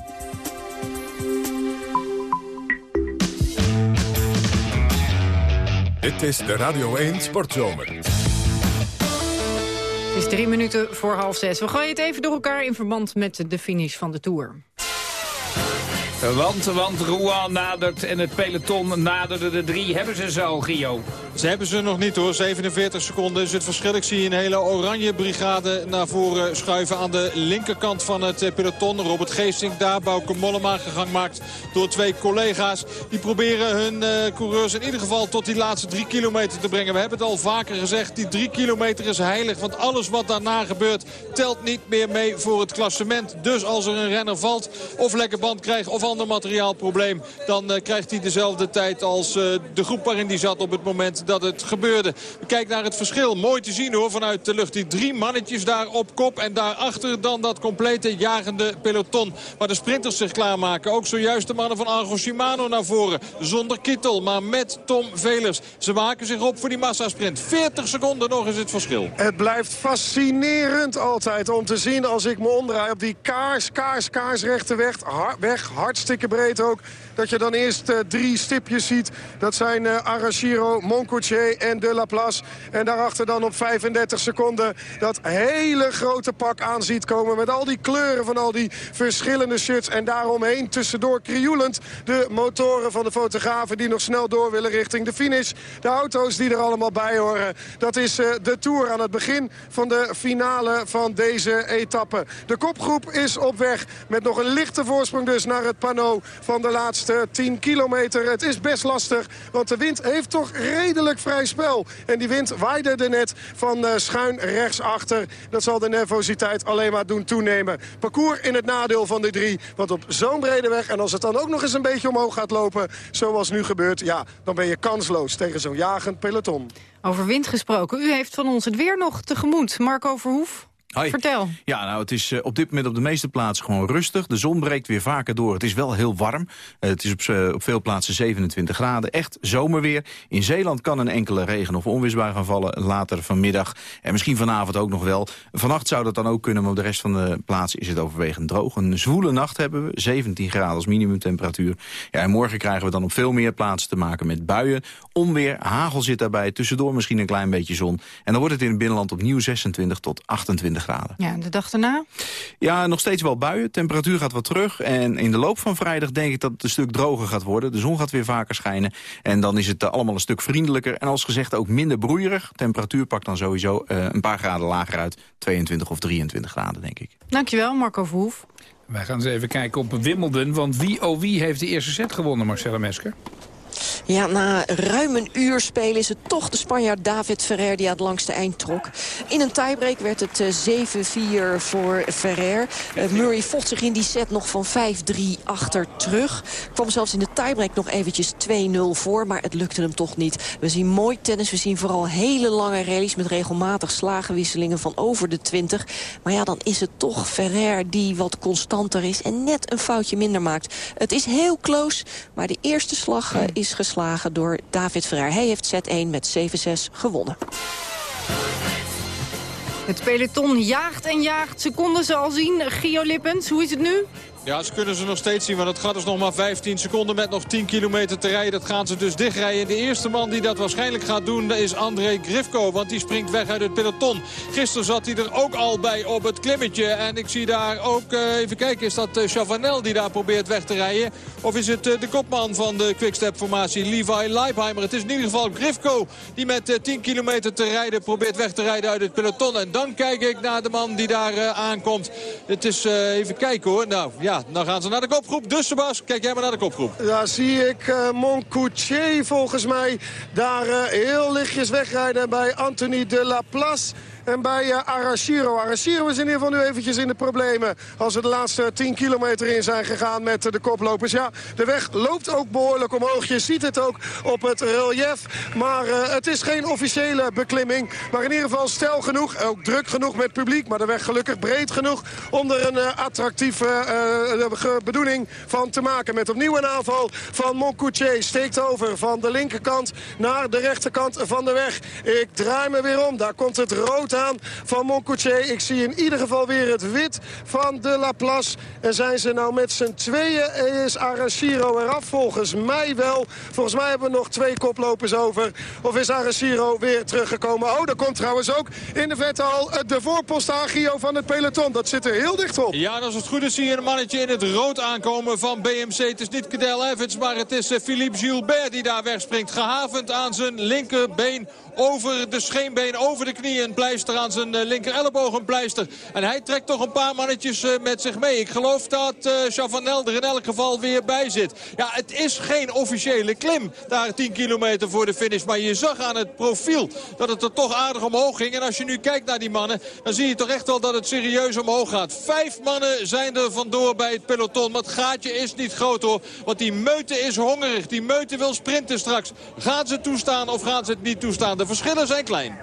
Speaker 1: Dit is de Radio 1 Sportzomer.
Speaker 3: Het is drie minuten voor half zes. We gooien het even door elkaar in verband met de finish van de Tour.
Speaker 2: Want, want Rouen nadert en het peloton naderde de drie. Hebben ze ze al?
Speaker 11: Ze hebben ze nog niet hoor. 47 seconden is het verschil. Ik zie een hele oranje brigade naar voren schuiven aan de linkerkant van het peloton. Robert Geesink daar, Bouke Mollema gegang maakt door twee collega's. Die proberen hun uh, coureurs in ieder geval tot die laatste drie kilometer te brengen. We hebben het al vaker gezegd, die drie kilometer is heilig. Want alles wat daarna gebeurt telt niet meer mee voor het klassement. Dus als er een renner valt of lekker band krijgt of ander materiaalprobleem... dan uh, krijgt hij dezelfde tijd als uh, de groep waarin hij zat op het moment dat het gebeurde. We kijken naar het verschil. Mooi te zien hoor vanuit de lucht. Die drie mannetjes daar op kop. En daarachter dan dat complete jagende peloton. Waar de sprinters zich klaarmaken. Ook zojuist de mannen van Argo Shimano naar voren. Zonder Kittel, maar met Tom Velers. Ze maken zich op voor die massasprint. 40 seconden nog is het verschil.
Speaker 12: Het blijft fascinerend altijd om te zien als ik me omdraai op die kaars, kaars, kaarsrechte weg. weg hartstikke breed ook. Dat je dan eerst uh, drie stipjes ziet. Dat zijn uh, Arashiro, Moncoutier en De La Place. En daarachter dan op 35 seconden dat hele grote pak aan ziet komen. Met al die kleuren van al die verschillende shirts. En daaromheen tussendoor krioelend de motoren van de fotografen... die nog snel door willen richting de finish. De auto's die er allemaal bij horen. Dat is uh, de Tour aan het begin van de finale van deze etappe. De kopgroep is op weg met nog een lichte voorsprong dus naar het panneau van de laatste 10 kilometer. Het is best lastig, want de wind heeft toch redelijk vrij spel. En die wind waaide er net van uh, schuin rechtsachter. Dat zal de nervositeit alleen maar doen toenemen. Parcours in het nadeel van de drie. Want op zo'n brede weg, en als het dan ook nog eens een beetje omhoog gaat lopen... zoals nu gebeurt, ja, dan ben je kansloos tegen zo'n jagend peloton.
Speaker 3: Over wind gesproken. U heeft van ons het weer nog tegemoet. Marco Verhoef.
Speaker 30: Hoi.
Speaker 3: Vertel.
Speaker 30: Ja, nou, het is uh, op dit moment op de meeste plaatsen gewoon rustig. De zon breekt weer vaker door. Het is wel heel warm. Uh, het is op, uh, op, veel plaatsen 27 graden. Echt zomerweer. In Zeeland kan een enkele regen- of onweersbui gaan vallen later vanmiddag. En misschien vanavond ook nog wel. Vannacht zou dat dan ook kunnen, maar op de rest van de plaatsen is het overwegend droog. Een zwoele nacht hebben we. 17 graden als minimumtemperatuur. Ja, en morgen krijgen we dan op veel meer plaatsen te maken met buien. Onweer, hagel zit daarbij. Tussendoor misschien een klein beetje zon. En dan wordt het in het binnenland opnieuw 26 tot 28 graden.
Speaker 3: Ja, de dag daarna?
Speaker 30: Ja, nog steeds wel buien. Temperatuur gaat wat terug. En in de loop van vrijdag denk ik dat het een stuk droger gaat worden. De zon gaat weer vaker schijnen. En dan is het allemaal een stuk vriendelijker. En als gezegd ook minder broeierig. Temperatuur pakt dan sowieso uh, een paar graden lager uit. 22 of 23 graden, denk ik.
Speaker 3: Dankjewel, Marco Verhoef.
Speaker 2: Wij gaan eens even kijken op Wimbledon. Want wie oh wie heeft de eerste set gewonnen, Marcella Mesker?
Speaker 13: Ja, na ruim een uur spelen is het toch de Spanjaard David Ferrer die aan het langste eind trok. In een tiebreak werd het 7-4 voor Ferrer. Murray vocht zich in die set nog van 5-3 achter terug. Kwam zelfs in de tiebreak nog eventjes 2-0 voor, maar het lukte hem toch niet. We zien mooi tennis, we zien vooral hele lange rallies... met regelmatig slagenwisselingen van over de 20. Maar ja, dan is het toch Ferrer die wat constanter is... en net een foutje minder maakt. Het is heel close, maar de eerste slag uh, is geslagen door David Ferrer. Hij heeft set 1 met 7-6 gewonnen.
Speaker 3: Het peloton jaagt en jaagt. Ze konden ze al zien. Gio Lippens, hoe is het nu?
Speaker 11: Ja, ze kunnen ze nog steeds zien, want het gaat dus nog maar 15 seconden met nog 10 kilometer te rijden. Dat gaan ze dus dichtrijden. De eerste man die dat waarschijnlijk gaat doen is André Grifko, want die springt weg uit het peloton. Gisteren zat hij er ook al bij op het klimmetje. En ik zie daar ook, uh, even kijken, is dat uh, Chavanel die daar probeert weg te rijden? Of is het uh, de kopman van de Quickstep-formatie, Levi Leipheimer? Het is in ieder geval Grifko die met 10 kilometer te rijden probeert weg te rijden uit het peloton. En dan kijk ik naar de man die daar aankomt. Het is, even kijken hoor, nou ja dan gaan ze naar de kopgroep. Dus Sebas, kijk jij maar naar de kopgroep.
Speaker 12: Daar zie ik uh, Moncoutier volgens mij daar uh, heel lichtjes wegrijden bij Anthony de la Place en bij uh, Arashiro. Arashiro is in ieder geval nu eventjes in de problemen... als we de laatste 10 kilometer in zijn gegaan met de koplopers. Ja, de weg loopt ook behoorlijk omhoog. Je ziet het ook op het relief. Maar uh, het is geen officiële beklimming. Maar in ieder geval stel genoeg, ook druk genoeg met publiek... maar de weg gelukkig breed genoeg om er een attractieve bedoeling van te maken. Met opnieuw een aanval van Moncoutier. Steekt over van de linkerkant naar de rechterkant van de weg. Ik draai me weer om. Daar komt het rood van Moncoutier. Ik zie in ieder geval weer het wit van de Laplace. En zijn ze nou met z'n tweeën is Arashiro eraf? Volgens mij wel. Volgens mij hebben we nog twee koplopers over. Of is Arashiro weer teruggekomen? Oh, daar komt trouwens ook in de vette al de voorpostagio van het peloton. Dat zit er heel dicht op.
Speaker 11: Ja, als het goed is zie je een mannetje in het rood aankomen van BMC. Het is niet Cadel Evans, maar het is Philippe Gilbert die daar wegspringt. Gehavend aan zijn linkerbeen over de scheenbeen, over de knieën. Een aan zijn linker elleboog, een. En hij trekt toch een paar mannetjes met zich mee. Ik geloof dat uh, Chavanel er in elk geval weer bij zit. Ja, het is geen officiële klim. Daar 10 kilometer voor de finish. Maar je zag aan het profiel dat het er toch aardig omhoog ging. En als je nu kijkt naar die mannen, dan zie je toch echt wel dat het serieus omhoog gaat. Vijf mannen zijn er vandoor bij het peloton. Maar het gaatje is niet groot hoor. Want die meute is hongerig. Die meute wil sprinten straks. Gaan ze toestaan of gaan ze het niet toestaan? De verschillen zijn klein.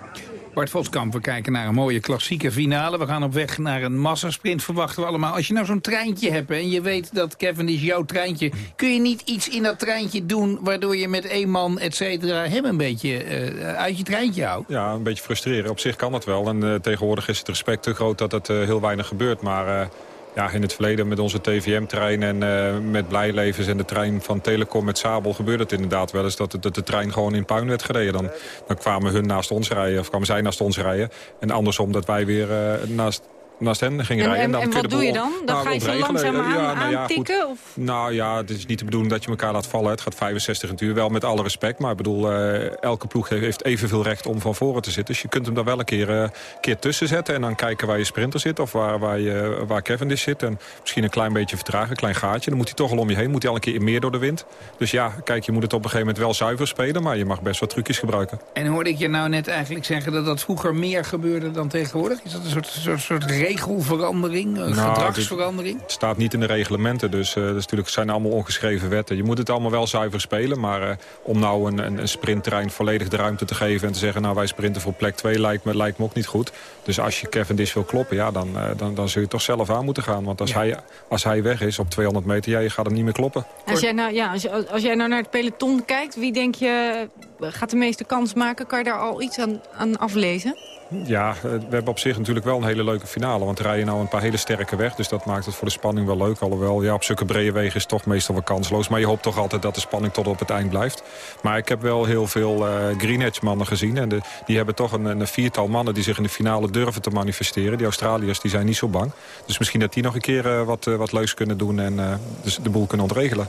Speaker 2: Bart Voskamp, we kijken naar een mooie klassieke finale. We gaan op weg naar een massasprint, verwachten we allemaal. Als je nou zo'n treintje hebt en je weet dat Kevin is jouw treintje... kun je niet iets in dat treintje doen... waardoor je met één man, et cetera, hem een beetje uh, uit je treintje houdt?
Speaker 31: Ja, een beetje frustreren. Op zich kan dat wel. En uh, tegenwoordig is het respect te groot dat het uh, heel weinig gebeurt. Maar ja, in het verleden met onze TVM-trein en uh, met Blijlevens en de trein van Telecom met Sabel gebeurde het inderdaad wel eens dat de, dat de trein gewoon in puin werd gereden. Dan, dan kwamen hun naast ons rijden, of kwamen zij naast ons rijden. En andersom dat wij weer uh, naast naast hen ging
Speaker 3: en,
Speaker 31: rijden.
Speaker 3: En,
Speaker 31: dan
Speaker 3: en wat doe je dan? Dan
Speaker 31: nou,
Speaker 3: ga je zo langzaam aan,
Speaker 31: ja, nou ja,
Speaker 3: aantikken? Of?
Speaker 31: Nou ja, het is niet de bedoeling dat je elkaar laat vallen. Het gaat 65 en uur, wel met alle respect. Maar ik bedoel, uh, elke ploeg heeft evenveel recht om van voren te zitten. Dus je kunt hem daar wel een keer, uh, keer tussen zetten. En dan kijken waar je sprinter zit of waar, waar, je, waar Cavendish zit. En misschien een klein beetje vertragen, een klein gaatje. Dan moet hij toch al om je heen. Moet hij al een keer meer door de wind. Dus ja, kijk, je moet het op een gegeven moment wel zuiver spelen. Maar je mag best wat trucjes gebruiken.
Speaker 2: En hoorde ik je nou net eigenlijk zeggen dat dat vroeger meer gebeurde dan tegenwoordig? Is dat een soort, soort, soort regelverandering? Nou, gedragsverandering?
Speaker 31: Het staat niet in de reglementen, dus uh, dat natuurlijk zijn allemaal ongeschreven wetten. Je moet het allemaal wel zuiver spelen, maar uh, om nou een, een, een sprinttrein volledig de ruimte te geven... en te zeggen, nou wij sprinten voor plek 2 lijkt me, lijkt me ook niet goed. Dus als je Cavendish wil kloppen, ja, dan, uh, dan, dan zul je toch zelf aan moeten gaan. Want als, ja. hij, als hij weg is op 200 meter, ja, je gaat hem niet meer kloppen.
Speaker 3: Als jij, nou, ja, als, als jij nou naar het peloton kijkt, wie denk je gaat de meeste kans maken? Kan je daar al iets aan, aan aflezen?
Speaker 31: Ja, we hebben op zich natuurlijk wel een hele leuke finale. Want er rijden nou een paar hele sterke weg. Dus dat maakt het voor de spanning wel leuk. Alhoewel, ja, op zulke brede wegen is het toch meestal wel kansloos. Maar je hoopt toch altijd dat de spanning tot op het eind blijft. Maar ik heb wel heel veel uh, Green Edge mannen gezien. En die hebben toch een, een, viertal mannen die zich in de finale durven te manifesteren. Die Australiërs die zijn niet zo bang. Dus misschien dat die nog een keer uh, wat, wat leuks kunnen doen. En dus de boel kunnen ontregelen.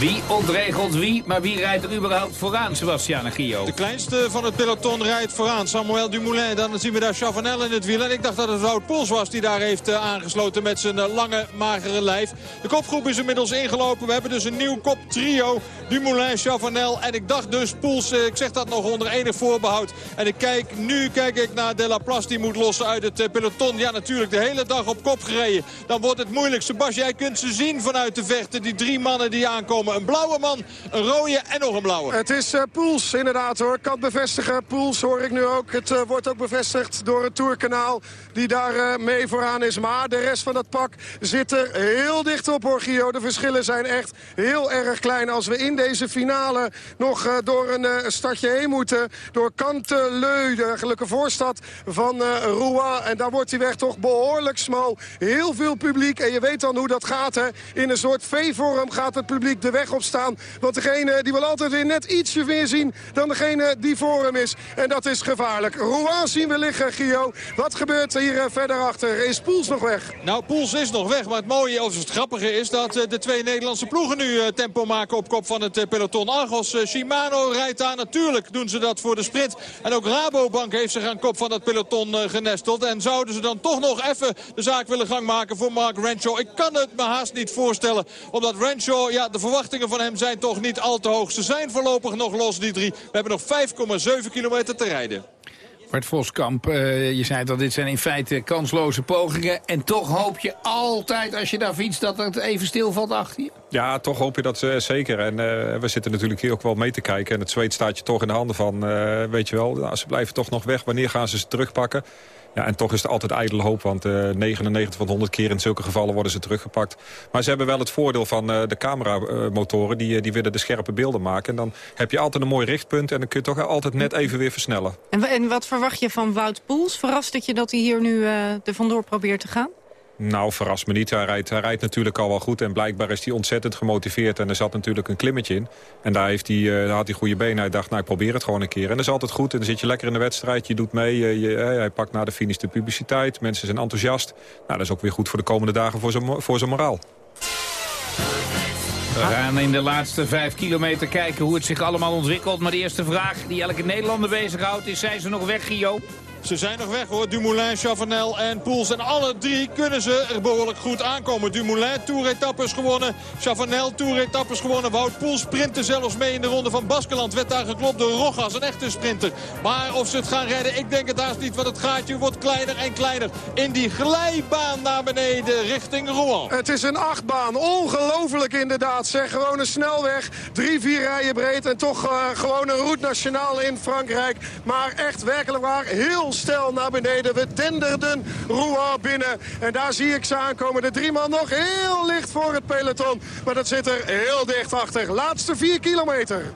Speaker 2: Wie ontregelt wie, maar wie rijdt er überhaupt vooraan, Sebastian en Gio?
Speaker 11: De kleinste van het peloton rijdt vooraan, Samuel Dumoulin. Dan zien we daar Chavanel in het wiel. En ik dacht dat het Wout Poels was die daar heeft uh, aangesloten met zijn uh, lange, magere lijf. De kopgroep is inmiddels ingelopen. We hebben dus een nieuw koptrio. Dumoulin, Chavanel en ik dacht dus Poels, uh, ik zeg dat nog onder enig voorbehoud. En ik kijk, nu kijk ik naar De La die moet lossen uit het peloton. Ja, natuurlijk de hele dag op kop gereden. Dan wordt het moeilijk. Sebas, jij kunt ze zien vanuit de vechten. Die drie mannen die aankomen. Een blauwe man, een rode en nog een blauwe.
Speaker 12: Het is uh, Poels inderdaad hoor. Kan bevestigen. Poels hoor ik nu ook. Het uh, wordt ook bevestigd door het Tourkanaal. Die daar uh, mee vooraan is. Maar de rest van het pak zit er heel dicht op hoor. De verschillen zijn echt heel erg klein. Als we in deze finale nog door een stadje heen moeten. Door Canteleu, de eigenlijke voorstad van Rouen. En daar wordt die weg toch behoorlijk smal. Heel veel publiek. En je weet dan hoe dat gaat hè. In een soort V-vorm gaat het publiek de weg op staan. Want degene die wil altijd weer net ietsje meer zien dan degene die voor hem is. En dat is gevaarlijk. Rouen zien we liggen, Gio. Wat gebeurt hier uh, verder achter? Is Poels nog weg?
Speaker 11: Nou, Poels is nog weg. Maar het mooie, of het grappige is dat uh, de twee Nederlandse ploegen nu uh, tempo maken op kop van het peloton. Argos Shimano rijdt daar. Natuurlijk doen ze dat voor de sprint. En ook Rabobank heeft zich aan kop van dat peloton genesteld. En zouden ze dan toch nog even de zaak willen gang maken voor Mark Renshaw? Ik kan het me haast niet voorstellen. Omdat Renshaw, ja, de verwachtingen van hem zijn toch niet al te hoog. Ze zijn voorlopig nog los, die drie. We hebben nog 5,7 kilometer te rijden.
Speaker 2: Bart Voskamp, uh, je zei dat dit zijn in feite kansloze pogingen. En toch hoop je altijd als je daar fietst dat het even stilvalt achter je?
Speaker 31: Ja, toch hoop je dat uh, zeker. En uh, we zitten natuurlijk hier ook wel mee te kijken. En het zweet staat je toch in de handen van, weet je wel, nou, ze blijven toch nog weg. Wanneer gaan ze ze terugpakken? Ja, en toch is het altijd ijdele hoop, want uh, 99 van 100 keer in zulke gevallen worden ze teruggepakt. Maar ze hebben wel het voordeel van uh, de cameramotoren, die, die willen de scherpe beelden maken. En dan heb je altijd een mooi richtpunt en dan kun je toch altijd net even weer versnellen.
Speaker 3: En, en wat verwacht je van Wout Poels? Verrast het je dat hij hier nu er vandoor probeert te gaan?
Speaker 31: Nou, verras me niet. Hij rijdt, hij rijdt natuurlijk al wel goed. En blijkbaar is hij ontzettend gemotiveerd. En er zat natuurlijk een klimmetje in. En daar, heeft hij, uh, daar had hij goede benen. Hij dacht, nou, ik probeer het gewoon een keer. En dat is altijd goed. En dan zit je lekker in de wedstrijd. Je doet mee. Je, je, hij pakt na de finish de publiciteit. Mensen zijn enthousiast. Nou, dat is ook weer goed voor de komende dagen voor zijn, voor moraal.
Speaker 2: We gaan in de laatste vijf kilometer kijken hoe het zich allemaal ontwikkelt. Maar de eerste vraag die elke Nederlander bezighoudt is... zijn ze nog weg, Gio?
Speaker 11: Ze zijn nog weg hoor. Dumoulin, Chavanel en Poels. En alle drie kunnen ze er behoorlijk goed aankomen. Dumoulin, toeretappes gewonnen. Chavanel, toeretappes gewonnen. Wout Poels sprintte zelfs mee in de ronde van Baskeland. Werd daar geklopt door Rogas, een echte sprinter. Maar of ze het gaan redden, ik denk het haast niet. Want het gaatje wordt kleiner en kleiner. In die glijbaan naar beneden richting Rouen.
Speaker 12: Het is een achtbaan. Ongelooflijk inderdaad. Zeg, gewoon een snelweg. Drie, vier rijen breed. En toch uh, gewoon een route nationaal in Frankrijk. Maar echt werkelijk waar heel stel naar beneden. We denderden Rouen binnen. En daar zie ik ze aankomen. De drie man nog heel licht voor het peloton. Maar dat zit er heel dicht achter. Laatste vier kilometer.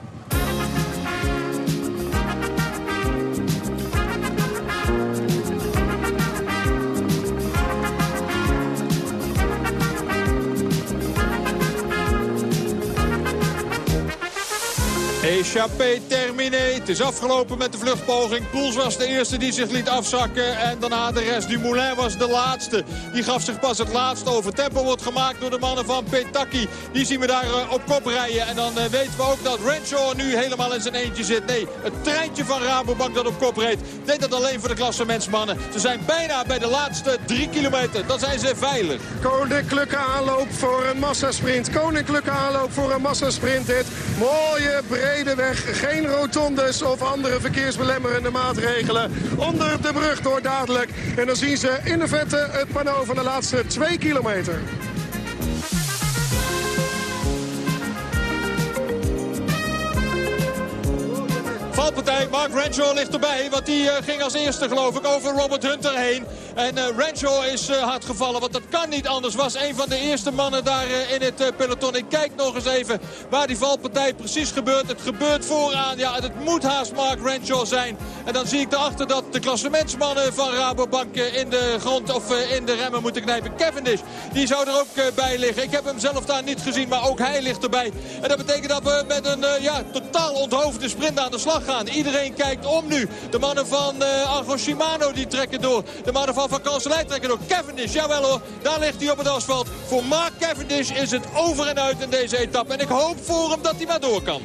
Speaker 11: Échappé terminé. Het is afgelopen met de vluchtpoging. Poels was de eerste die zich liet afzakken. En daarna de rest. Dumoulin was de laatste. Die gaf zich pas het laatst over. Tempo wordt gemaakt door de mannen van Petaki. Die zien we daar uh, op kop rijden. En dan uh, weten we ook dat Renshaw nu helemaal in zijn eentje zit. Nee, het treintje van Rabobank dat op kop reed. Deed dat alleen voor de klassementsmannen. Ze zijn bijna bij de laatste drie kilometer. Dan zijn ze veilig.
Speaker 12: Koninklijke aanloop voor een massasprint. Koninklijke aanloop voor een massasprint. Dit mooie Geen rotondes of andere verkeersbelemmerende maatregelen. Onder de brug door dadelijk. En dan zien ze in de vette het pano van de laatste twee kilometer.
Speaker 11: Valpartij, Mark Renshaw ligt erbij. Want die uh, ging als eerste geloof ik over Robert Hunter heen. En uh, Renshaw is uh, hard gevallen. Want dat kan niet anders. Was een van de eerste mannen daar in het peloton. Ik kijk nog eens even waar die valpartij precies gebeurt. Het gebeurt vooraan. Ja, het moet haast Mark Renshaw zijn. En dan zie ik daarachter dat de klassementsmannen van Rabobank in de grond of in de remmen moeten knijpen. Cavendish, die zou er ook bij liggen. Ik heb hem zelf daar niet gezien, maar ook hij ligt erbij. En dat betekent dat we met een ja, totaal onthoofde sprint aan de slag gaan. Iedereen kijkt om nu. De mannen van uh, Argo Shimano die trekken door. De mannen van van Kanselij trekken door Cavendish. Jawel hoor, daar ligt hij op het asfalt. Voor Mark Cavendish is het over en uit in deze etappe. En ik hoop voor hem dat hij maar door kan.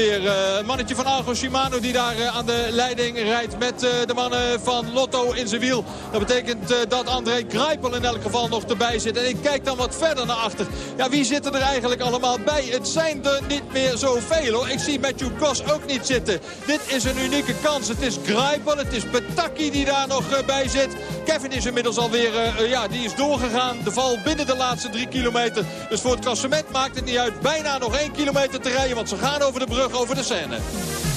Speaker 11: Eh, Een mannetje van Argo Shimano die daar eh, aan de leiding rijdt met eh, de mannen van Lotto in zijn wiel. Dat betekent dat André Grijpel in elk geval nog erbij zit. En ik kijk dan wat verder naar achter. Ja, wie zit er eigenlijk allemaal bij? Het zijn er niet meer zoveel hoor. Ik zie Matthew Kos ook niet zitten. Dit is een unieke kans. Het is Grijpel, het is Petaki die daar nog bij zit. Kevin is inmiddels alweer, ja, die is doorgegaan. De val binnen de laatste drie kilometer. Dus voor het klassement maakt het niet uit. Bijna nog één kilometer te rijden, want ze gaan over de brug over de Seine.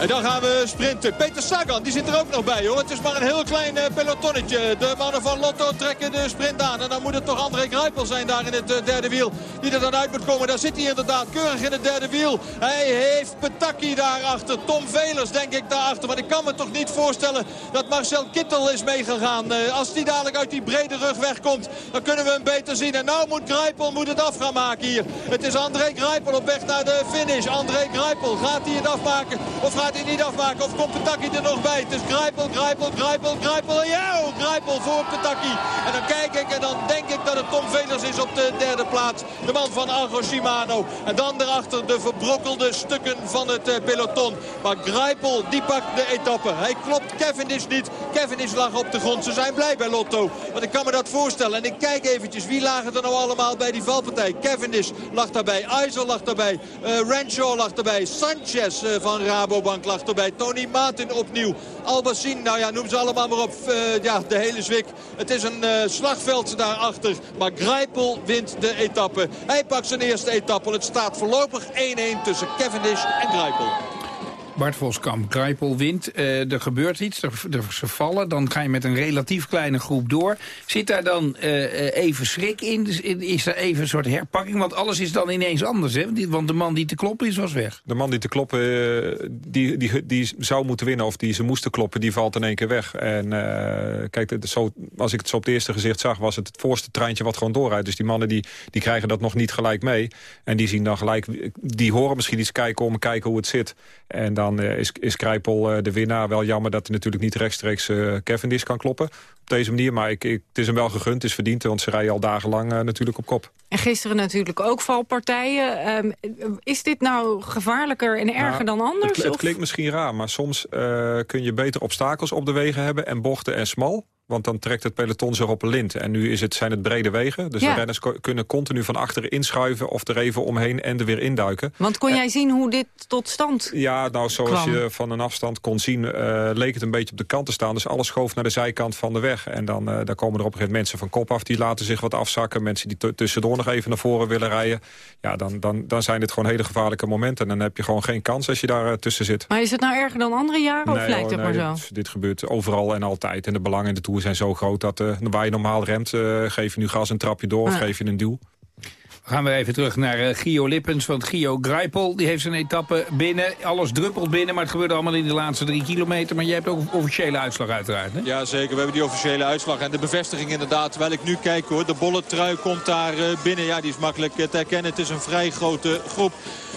Speaker 11: En dan gaan we sprinten. Peter Sagan, die zit er ook nog bij hoor. Het is maar een heel klein eh, pelotonnetje. De mannen van Lotto trekken de sprint aan. En dan moet het toch André Grijpel zijn daar in het eh, derde wiel. Die er dan uit moet komen. Daar zit hij inderdaad keurig in het derde wiel. Hij heeft Petaki daarachter. Tom Velers denk ik daarachter. Want ik kan me toch niet voorstellen dat Marcel Kittel is meegegaan. Eh, als die dadelijk uit die brede rug wegkomt, dan kunnen we hem beter zien. En nou moet Grijpel moet het af gaan maken hier. Het is André Grijpel op weg naar de finish. André Grijpel, gaat hij het afmaken of gaat hij niet afmaken? Of komt Petaki er nog bij? Het is Grijpel, Grijpel, Grijpel, Grijpel. Ja, oh, Grijpel voor Petaki. En dan kijk ik en dan denk ik dat het Tom Velers is op de derde plaats. De man van Argo Shimano. En dan daarachter de verbrokkelde stukken van het eh, peloton. Maar Grijpel, die pakt de etappe. Hij klopt Cavendish niet. Cavendish lag op de grond. Ze zijn blij bij Lotto. Want ik kan me dat voorstellen. En ik kijk eventjes, wie lagen er nou allemaal bij die valpartij? Cavendish lag daarbij. IJssel lag daarbij. Uh, Renshaw lag daarbij. Sanchez uh, van Rabobank lag erbij. Tony Martin opnieuw. Albacin, nou ja, noem ze allemaal maar op. Uh, ja, de hele zwik. Het is een uh, slagveld daarachter. Maar Grijpel wint de etappe. Hij pakt zijn eerste etappe. Het staat voorlopig 1-1 tussen Cavendish en Grijpel.
Speaker 2: Bart Voskamp, wint. Uh, er gebeurt iets, er, er, ze vallen. Dan ga je met een relatief kleine groep door. Zit daar dan uh, even schrik in? Is er even een soort herpakking? Want alles is dan ineens anders. Hè? Want de man die te kloppen is, was weg.
Speaker 31: De man die te kloppen, die, die, die zou moeten winnen... of die ze moesten kloppen, die valt in één keer weg. En kijk, zo, als ik het zo op het eerste gezicht zag... was het het voorste treintje wat gewoon doorrijdt. Dus die mannen die, die krijgen dat nog niet gelijk mee. En die zien dan gelijk... Die horen misschien iets kijken om kijken hoe het zit. En dan dan is, is Krijpel de winnaar. Wel jammer dat hij natuurlijk niet rechtstreeks uh, Cavendish kan kloppen. Op deze manier, maar ik, ik, het is hem wel gegund, het is verdiend. Want ze rijden al dagenlang natuurlijk op kop.
Speaker 3: En gisteren natuurlijk ook valpartijen. Um, is dit nou gevaarlijker en erger nou, dan anders?
Speaker 31: Het, het klinkt misschien raar, maar soms kun je beter obstakels op de wegen hebben... en bochten en smal. Want dan trekt het peloton zich op een lint. En nu is het, zijn het brede wegen. Dus ja. de renners kunnen continu van achteren inschuiven... of er even omheen en er weer induiken.
Speaker 3: Want kon jij zien hoe dit tot stand
Speaker 31: Ja, nou zoals
Speaker 3: kwam.
Speaker 31: je van een afstand kon zien... Uh, leek het een beetje op de kant te staan. Dus alles schoof naar de zijkant van de weg. En dan uh, daar komen er op een gegeven moment mensen van kop af... die laten zich wat afzakken. Mensen die tussendoor nog even naar voren willen rijden. Ja, dan, dan, dan zijn dit gewoon hele gevaarlijke momenten. En dan heb je gewoon geen kans als je daar uh, tussen zit.
Speaker 3: Maar is het nou erger dan andere jaren
Speaker 31: nee,
Speaker 3: of lijkt het
Speaker 31: nee,
Speaker 3: maar zo?
Speaker 31: Dit, dit, gebeurt overal en altijd. En de belangen in de Tour zijn zo groot... dat uh, waar je normaal remt, uh, geef je nu gas een trapje door of geef je een duw.
Speaker 2: Gaan we even terug naar uh, Gio Lippens. Want Gio Grijpel die heeft zijn etappe binnen. Alles druppelt binnen, maar het gebeurde allemaal in de laatste drie kilometer. Maar jij hebt ook een officiële uitslag uiteraard, hè?
Speaker 11: Ja, zeker. We hebben die officiële uitslag. En de bevestiging inderdaad, terwijl ik nu kijk hoor. De bolle trui komt daar uh, binnen. Ja, die is makkelijk te herkennen. Het is een vrij grote groep.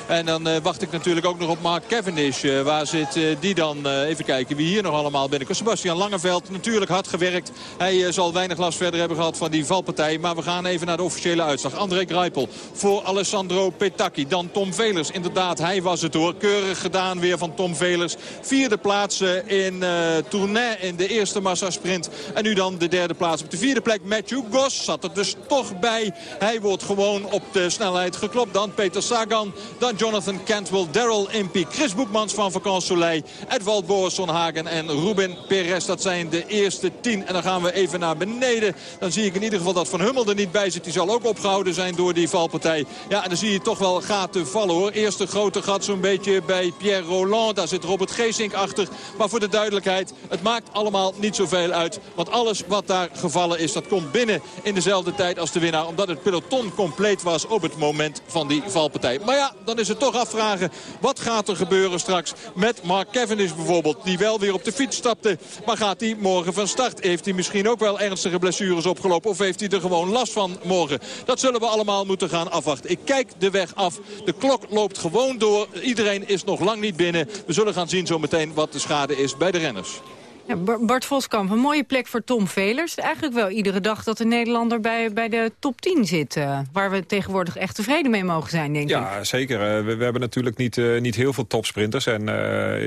Speaker 11: En dan wacht ik natuurlijk ook nog op Mark Cavendish. Waar zit die dan? even kijken wie hier nog allemaal binnenkomt. Sebastian Langeveld, natuurlijk hard gewerkt. Hij zal weinig last verder hebben gehad van die valpartij. Maar we gaan even naar de officiële uitslag. André Grijpel Voor Alessandro Petacchi. Dan Tom Velers. Inderdaad, hij was het hoor. Keurig gedaan weer van Tom Velers. Vierde plaats eh, in uh, Tournai in de eerste massasprint. En nu dan de derde plaats. Op de vierde plek Matthew Goss zat er dus toch bij. Hij wordt gewoon op de snelheid geklopt. Dan Peter Sagan. Dan Jonathan Cantwell. Daryl Impey. Chris Boekmans van Vakant Soleil. Edvald Boasson Hagen en Ruben Perez. Dat zijn de eerste tien. En dan gaan we even naar beneden. Dan zie ik in ieder geval dat Van Hummel er niet bij zit. Die zal ook opgehouden zijn door die valpartij. Ja, en dan zie je toch wel gaten vallen hoor. Eerste grote gat zo'n beetje bij Pierre Roland. Daar zit Robert Geesink achter. Maar voor de duidelijkheid, het maakt allemaal niet zoveel uit. Want alles wat daar gevallen is, dat komt binnen in dezelfde tijd als de winnaar. Omdat het peloton compleet was op het moment van die valpartij. Maar ja, dan is het toch afvragen. Wat gaat er gebeuren straks met Mark Cavendish bijvoorbeeld. Die wel weer op de fiets stapte. Maar gaat hij morgen van start? Heeft hij misschien ook wel ernstige blessures opgelopen? Of heeft hij er gewoon last van morgen? Dat zullen we allemaal moeten gaan afwachten. Ik kijk de weg af. De klok loopt gewoon door. Iedereen is nog lang niet binnen. We zullen gaan zien zometeen wat de schade is bij de renners.
Speaker 3: Ja, Bart Voskamp, een mooie plek voor Tom Velers. Eigenlijk wel iedere dag dat de Nederlander bij, bij de top 10 zit. Uh, waar we tegenwoordig echt tevreden mee mogen zijn, denk
Speaker 31: ja,
Speaker 3: ik.
Speaker 31: Ja, zeker. Uh, we, we, hebben natuurlijk niet, uh, niet heel veel topsprinters. En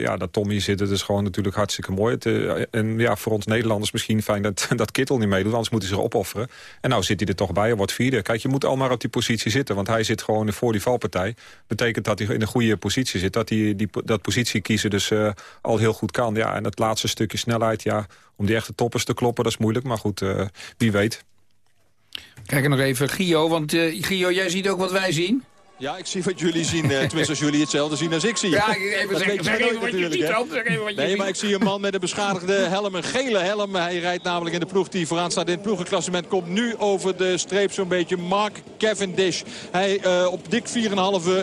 Speaker 31: ja, dat Tom hier zit, dat is gewoon natuurlijk hartstikke mooi. Het, en ja, voor ons Nederlanders misschien fijn dat, dat Kittel niet meedoet. Anders moet hij zich opofferen. En nou zit hij er toch bij en wordt vierde. Kijk, je moet al maar op die positie zitten. Want hij zit gewoon voor die valpartij. Betekent dat hij in een goede positie zit. Dat hij die, dat positie kiezen dus al heel goed kan. Ja, en het laatste stukje snelheid, ja, om die echte toppers te kloppen, dat is moeilijk. Maar goed, uh, wie weet.
Speaker 2: Kijk nog even, Gio, want uh, Gio, jij ziet ook wat wij zien.
Speaker 11: Ja, ik zie wat jullie zien. Uh, tenminste, als jullie hetzelfde zien als ik zie.
Speaker 2: Ja, even zeg, zeg even wat je ziet, Zeg even wat je
Speaker 11: nee,
Speaker 2: ziet.
Speaker 11: maar ik zie een man met een beschadigde helm, een gele helm. Hij rijdt namelijk in de ploeg die vooraan staat in het ploegenklassement. Komt nu over de streep zo'n beetje Mark Cavendish. Hij uh, op dik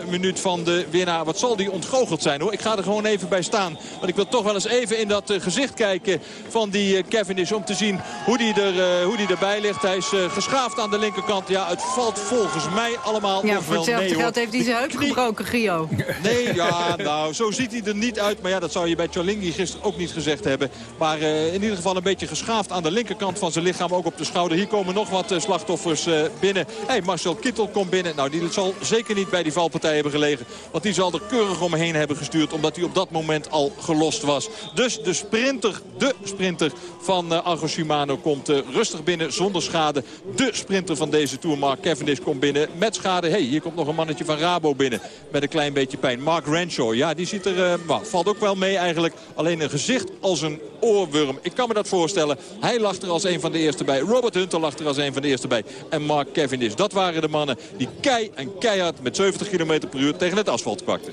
Speaker 11: 4,5 minuut van de winnaar. Wat zal die ontgoocheld zijn hoor. Ik ga er gewoon even bij staan. Want ik wil toch wel eens even in dat uh, gezicht kijken van die Cavendish. Om te zien hoe die, er, hoe die erbij ligt. Hij is geschaafd aan de linkerkant. Ja, het valt volgens mij allemaal
Speaker 3: ja,
Speaker 11: nog wel mee hoor.
Speaker 3: Geld heeft hij zijn heup gebroken, Gio.
Speaker 11: Nee, ja, nou, zo ziet hij er niet uit. Maar ja, dat zou je bij Cholingi gisteren ook niet gezegd hebben. Maar uh, in ieder geval een beetje geschaafd aan de linkerkant van zijn lichaam. Ook op de schouder. Hier komen nog wat uh, slachtoffers uh, binnen. Hey, Marcel Kittel komt binnen. Nou, die zal zeker niet bij die valpartij hebben gelegen. Want die zal er keurig omheen hebben gestuurd. Omdat hij op dat moment al gelost was. Dus de sprinter, de sprinter van uh, Argo Shimano komt rustig binnen zonder schade. De sprinter van deze Tour, Mark Cavendish, komt binnen met schade. hey, hier komt nog een mannetje van Rabo binnen. Met een klein beetje pijn. Mark Renshaw, ja, die ziet er, uh, valt ook wel mee eigenlijk. Alleen een gezicht als een oorworm. Ik kan me dat voorstellen. Hij lag er als een van de eerste bij. Robert Hunter lag er als een van de eerste bij. En Mark Cavendish. Dat waren de mannen die kei en keihard met 70 km per uur tegen het asfalt kwakten.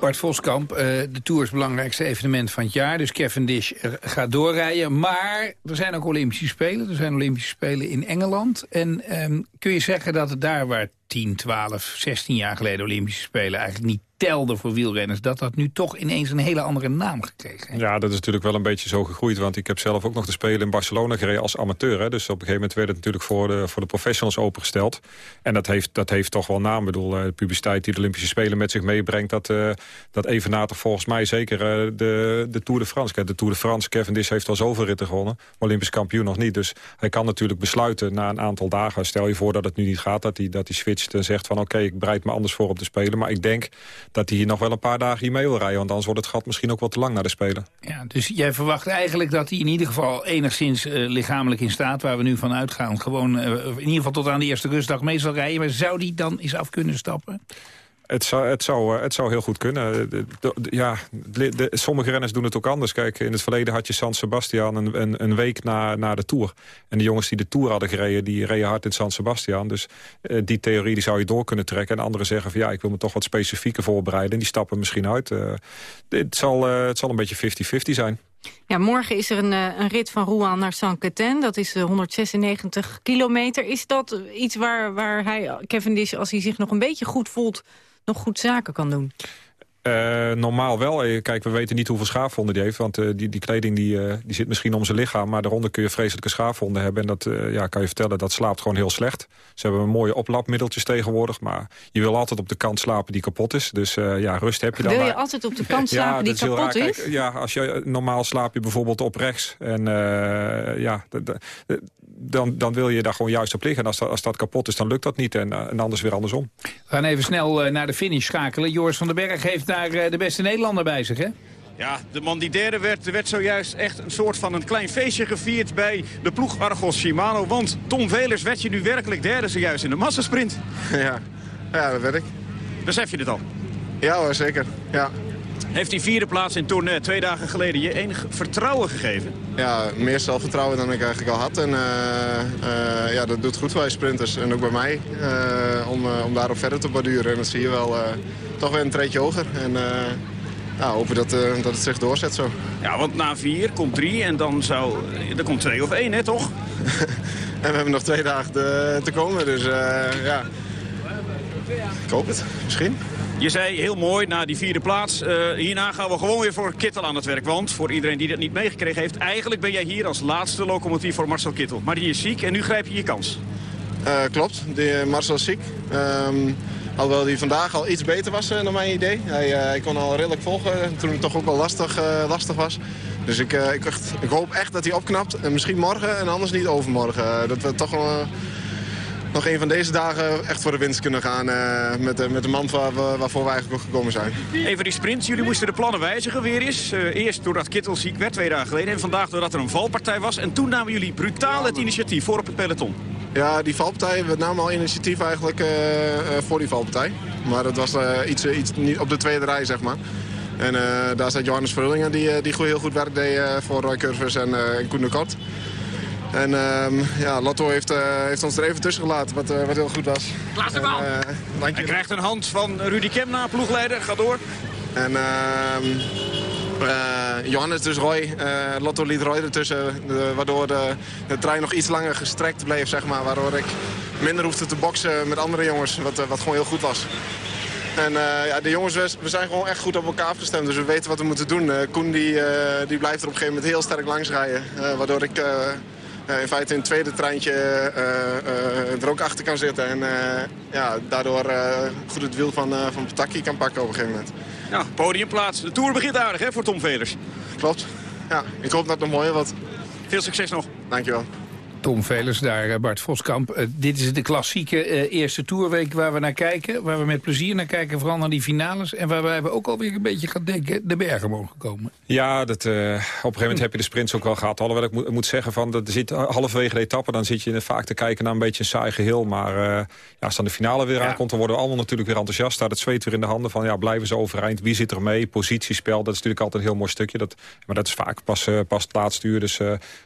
Speaker 2: Bart Voskamp, uh, de Tour is het belangrijkste evenement van het jaar. Dus Cavendish gaat doorrijden. Maar er zijn ook Olympische Spelen. Er zijn Olympische Spelen in Engeland. En um, kun je zeggen dat het daar waar 10, 12, 16 jaar geleden Olympische Spelen eigenlijk niet telde voor wielrenners... dat dat nu toch ineens een hele andere naam gekregen heeft.
Speaker 31: Ja, dat is natuurlijk wel een beetje zo gegroeid. Want ik heb zelf ook nog de Spelen in Barcelona gereden als amateur. Hè. Dus op een gegeven moment werd het natuurlijk voor de, voor de professionals opengesteld. En dat heeft, dat heeft toch wel naam. Ik bedoel, de publiciteit die de Olympische Spelen met zich meebrengt... dat, uh, dat evenaart toch volgens mij zeker uh, de, de Tour de France. De Tour de France, Cavendish heeft al zoveel ritten gewonnen. Olympisch kampioen nog niet. Dus hij kan natuurlijk besluiten na een aantal dagen... stel je voor dat het nu niet gaat, dat hij, dat hij en zegt van... oké, ik bereid me anders voor op de Spelen. Maar ik denk dat hij hier nog wel een paar dagen mee wil rijden. Want anders wordt het gat misschien ook wel te lang naar de Spelen.
Speaker 2: Ja, dus jij verwacht eigenlijk dat hij in ieder geval enigszins uh, lichamelijk in staat... waar we nu van uitgaan, gewoon uh, in ieder geval tot aan de eerste rustdag mee zal rijden. Maar zou die dan eens af kunnen stappen?
Speaker 31: Het zou, het, zou, het zou heel goed kunnen. De, ja, de, sommige renners doen het ook anders. Kijk, in het verleden had je San Sebastian een, een, week na, na de Tour. En de jongens die de Tour hadden gereden, die reden hard in San Sebastian. Dus uh, die theorie die zou je door kunnen trekken. En anderen zeggen van ja, ik wil me toch wat specifieker voorbereiden. En die stappen misschien uit. Het, zal, het zal een beetje 50-50 zijn.
Speaker 3: Ja, morgen is er een, een rit van Rouen naar Saint-Quentin. Dat is 196 kilometer. Is dat iets waar, waar hij, Cavendish, als hij zich nog een beetje goed voelt nog goed zaken kan doen?
Speaker 31: Uh, normaal wel. Eh, kijk, we weten niet hoeveel schaafwonden die heeft. Want uh, die, die kleding die, uh, die zit misschien om zijn lichaam. Maar daaronder kun je vreselijke schaafwonden hebben. En dat ja, kan je vertellen, dat slaapt gewoon heel slecht. Ze hebben mooie oplapmiddeltjes tegenwoordig. Maar je wil altijd op de kant slapen die kapot is. Dus ja, rust heb je dan.
Speaker 3: Wil je
Speaker 31: maar...
Speaker 3: altijd op de kant slapen
Speaker 31: ja,
Speaker 3: die kapot
Speaker 31: is?
Speaker 3: is?
Speaker 31: ja, als je, normaal slaap je bijvoorbeeld op rechts. En ja, dan, dan wil je daar gewoon juist op liggen. En als dat, als dat kapot is, dan lukt dat niet. En, en anders weer andersom.
Speaker 2: We gaan even snel naar de finish schakelen. Joris van den Berg heeft daar de beste Nederlander bij zich, hè?
Speaker 32: Ja, de man die derde werd, werd zojuist echt een soort van een klein feestje gevierd bij de ploeg Argos Shimano. Want Tom Velers werd je nu werkelijk derde zojuist in de massasprint.
Speaker 33: Ja, ja dat weet ik.
Speaker 32: Besef je dit al?
Speaker 33: Ja hoor, zeker. Ja.
Speaker 32: Heeft die vierde plaats in Tournai twee dagen geleden je enig vertrouwen gegeven?
Speaker 33: Ja, meer zelfvertrouwen dan ik eigenlijk al had. En uh, uh, ja, dat doet goed bij sprinters. En ook bij mij. Om, om daarop verder te borduren. En dat zie je wel toch weer een treetje hoger. En nou, hopen dat, dat het zich doorzet zo.
Speaker 32: Ja, want na vier komt drie en dan zou... Er komt twee of één, hè, toch?
Speaker 33: en we hebben nog twee dagen te, te komen. Dus ja... Ik hoop het. Misschien.
Speaker 32: Je zei heel mooi, na die vierde plaats, uh, hierna gaan we gewoon weer voor Kittel aan het werk. Want, voor iedereen die dat niet meegekregen heeft, eigenlijk ben jij hier als laatste locomotief voor Marcel Kittel. Maar die is ziek en nu grijp je je kans.
Speaker 33: Uh, klopt, Marcel is ziek. Um, alhoewel hij vandaag al iets beter was, uh, naar mijn idee. Hij, hij, kon al redelijk volgen, toen het toch ook wel lastig, lastig was. Dus ik, ik, ik, hoop echt dat hij opknapt. En misschien morgen en anders niet overmorgen. dat we toch nog een van deze dagen echt voor de winst kunnen gaan uh, met, uh, met de man waar waarvoor we eigenlijk ook gekomen zijn.
Speaker 32: Even die sprint. Jullie moesten de plannen wijzigen weer eens. Uh, eerst doordat Kittel ziek werd, twee dagen geleden. En vandaag doordat er een valpartij was. En toen namen jullie brutaal het initiatief voor op het peloton.
Speaker 33: Ja, die valpartij, we namen al initiatief eigenlijk voor die valpartij. Maar dat was iets, iets niet op de tweede rij, zeg maar. En daar zat Johannes Verhullingen, die, die heel goed werk deed voor Roy Curvers en, en Koen de Kort. En um, ja, Lotto heeft, uh, heeft ons er even tussen gelaten, wat, uh, wat heel goed was.
Speaker 32: Klaas de. Uh, Hij krijgt een hand van Rudy Kemna, ploegleider. Ga door.
Speaker 33: En Johannes dus Roy. Lotto liet Roy ertussen, waardoor de, de trein nog iets langer gestrekt bleef, zeg maar. Waardoor ik minder hoefde te boksen met andere jongens, wat, wat gewoon heel goed was. En uh, ja, de jongens, we zijn gewoon echt goed op elkaar afgestemd. Dus we weten wat we moeten doen. Uh, Koen die, uh, die blijft er op een gegeven moment heel sterk langs rijden. waardoor ik in feite in het tweede treintje er ook achter kan zitten. En ja, daardoor goed het wiel van, van Pataki kan pakken op een gegeven moment.
Speaker 32: Ja, podiumplaats. De Tour begint aardig hè, voor Tom Velers.
Speaker 33: Klopt. Ja, ik hoop dat het nog mooier wordt.
Speaker 32: Veel succes nog.
Speaker 33: Dankjewel.
Speaker 2: Tom Velers, daar Bart Voskamp. Uh, dit is de klassieke uh, eerste toerweek waar we naar kijken. Waar we met plezier naar kijken, vooral naar die finales. En waar wij ook alweer een beetje gaan denken, de bergen mogen komen.
Speaker 31: Ja, dat, uh, op een gegeven moment heb je de sprints ook wel gehad. Alhoewel ik moet, moet zeggen, van, dat zit halverwege de etappe... dan zit je vaak te kijken naar een beetje een saai geheel. Maar ja, als dan de finale weer ja. aankomt, dan worden we allemaal natuurlijk weer enthousiast. Staat het zweet weer in de handen van, ja, blijven ze overeind? Wie zit er mee? Positiespel, dat is natuurlijk altijd een heel mooi stukje. Dat, maar dat is vaak pas, pas het laatste uur. Dus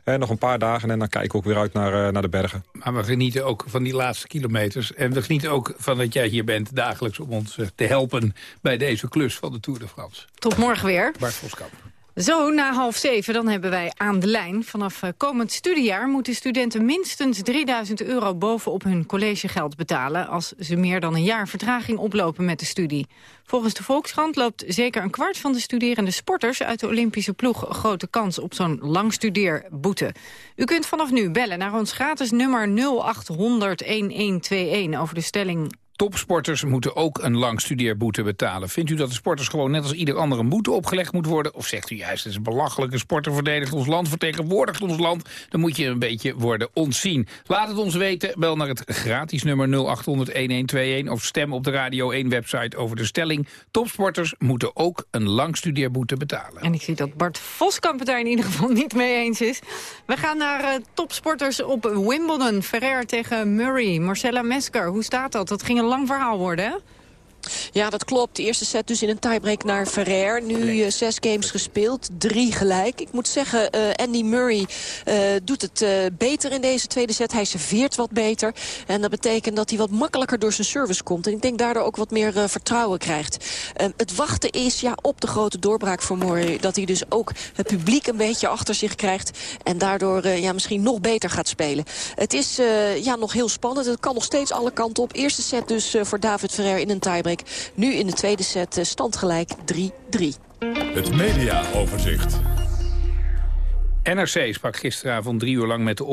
Speaker 31: nog een paar dagen en dan kijken we ook weer uit naar, naar de bergen.
Speaker 2: Maar we genieten ook van die laatste kilometers. En we genieten ook van dat jij hier bent dagelijks om ons te helpen... bij deze klus van de Tour de France.
Speaker 3: Tot morgen weer.
Speaker 2: Bart Voskamp.
Speaker 3: Zo, na half zeven, dan hebben wij aan de lijn. Vanaf komend studiejaar moeten studenten minstens 3000 euro bovenop hun collegegeld betalen... als ze meer dan een jaar vertraging oplopen met de studie. Volgens de Volkskrant loopt zeker een kwart van de studerende sporters... uit de Olympische ploeg grote kans op zo'n langstudeerboete. U kunt vanaf nu bellen naar ons gratis nummer 0800-1121 over de stelling
Speaker 2: Topsporters moeten ook een lang studeerboete betalen. Vindt u dat de sporters gewoon net als ieder ander een boete opgelegd moet worden? Of zegt u juist, het is een belachelijke sporter verdedigt ons land, vertegenwoordigt ons land. Dan moet je een beetje worden ontzien. Laat het ons weten. Bel naar het gratis nummer 0800-1121 of stem op de Radio 1 website over de stelling. Topsporters moeten ook een lang studeerboete betalen.
Speaker 3: En ik zie dat Bart Voskamp het daar in ieder geval niet mee eens is. We gaan naar uh, topsporters op Wimbledon. Ferrer tegen Murray. Marcella Mesker, hoe staat dat? Dat ging lang verhaal worden?
Speaker 13: Ja, dat klopt. De eerste set dus in een tiebreak naar Ferrer. Nu uh, zes games gespeeld, drie gelijk. Ik moet zeggen, uh, Andy Murray uh, doet het beter in deze tweede set. Hij serveert wat beter. En dat betekent dat hij wat makkelijker door zijn service komt. En ik denk daardoor ook wat meer vertrouwen krijgt. het wachten is ja, op de grote doorbraak voor Murray. Dat hij dus ook het publiek een beetje achter zich krijgt. En daardoor ja, misschien nog beter gaat spelen. Het is ja, nog heel spannend. Het kan nog steeds alle kanten op. Eerste set dus voor David Ferrer in een tiebreak. Nu in de tweede set uh, stand gelijk 3-3.
Speaker 1: Het mediaoverzicht.
Speaker 2: NRC sprak gisteravond drie uur lang met de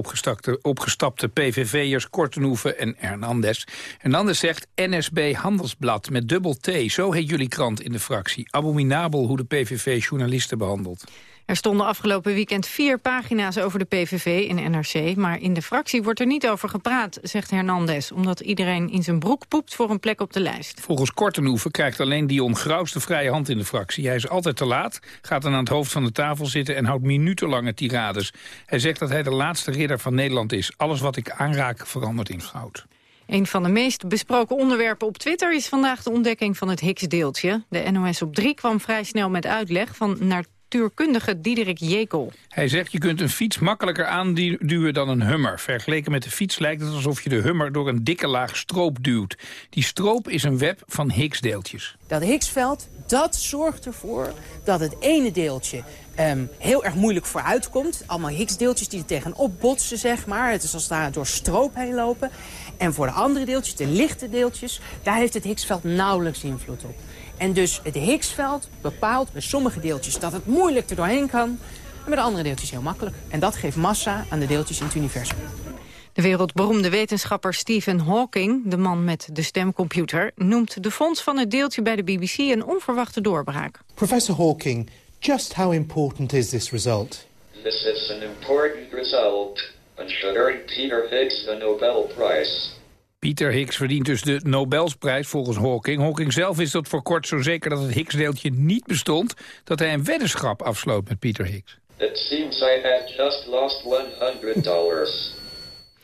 Speaker 2: opgestapte PVV'ers Kortenhoeven en Hernandez. Hernandez zegt NSB Handelsblad met dubbel T. Zo heet jullie krant in de fractie. Abominabel hoe de PVV journalisten behandelt.
Speaker 3: Er stonden afgelopen weekend vier pagina's over de PVV in NRC... maar in de fractie wordt er niet over gepraat, zegt Hernandez... omdat iedereen in zijn broek poept voor een plek op de lijst.
Speaker 2: Volgens Kortenhoeven krijgt alleen Dion Graus de vrije hand in de fractie. Hij is altijd te laat, gaat dan aan het hoofd van de tafel zitten... en houdt minutenlange tirades. Hij zegt dat hij de laatste ridder van Nederland is. Alles wat ik aanraak verandert in goud.
Speaker 3: Een van de meest besproken onderwerpen op Twitter is vandaag de ontdekking van het Higgs-deeltje. De NOS op 3 kwam vrij snel met uitleg van naar natuurkundige Diederik Jekel.
Speaker 2: Hij zegt je kunt een fiets makkelijker aanduwen dan een hummer. Vergeleken met de fiets lijkt het alsof je de hummer door een dikke laag stroop duwt. Die stroop is een web van Higgsdeeltjes.
Speaker 34: Dat Higgsveld, dat zorgt ervoor dat het ene deeltje um, heel erg moeilijk vooruitkomt. Allemaal Higgsdeeltjes die er tegenop botsen, zeg maar. Het is als daar door stroop heen lopen. En voor de andere deeltjes, de lichte deeltjes, daar heeft het Higgsveld nauwelijks invloed op. En dus het Higgsveld bepaalt bij sommige deeltjes dat het moeilijk er doorheen kan. En bij de andere deeltjes heel makkelijk. En dat geeft massa aan de deeltjes in het universum.
Speaker 3: De wereldberoemde wetenschapper Stephen Hawking, de man met de stemcomputer... noemt de fonds van het deeltje bij de BBC een onverwachte doorbraak.
Speaker 35: Professor Hawking, just how important is this result?
Speaker 36: This is an important result and should earn Peter Higgs the Nobel Prize.
Speaker 2: Pieter Higgs verdient dus de Nobelsprijs volgens Hawking. Hawking zelf is dat voor kort zo zeker dat het Higgs-deeltje niet bestond... dat hij een weddenschap afsloot met Pieter Higgs.
Speaker 36: It seems I have just lost 100 dollars.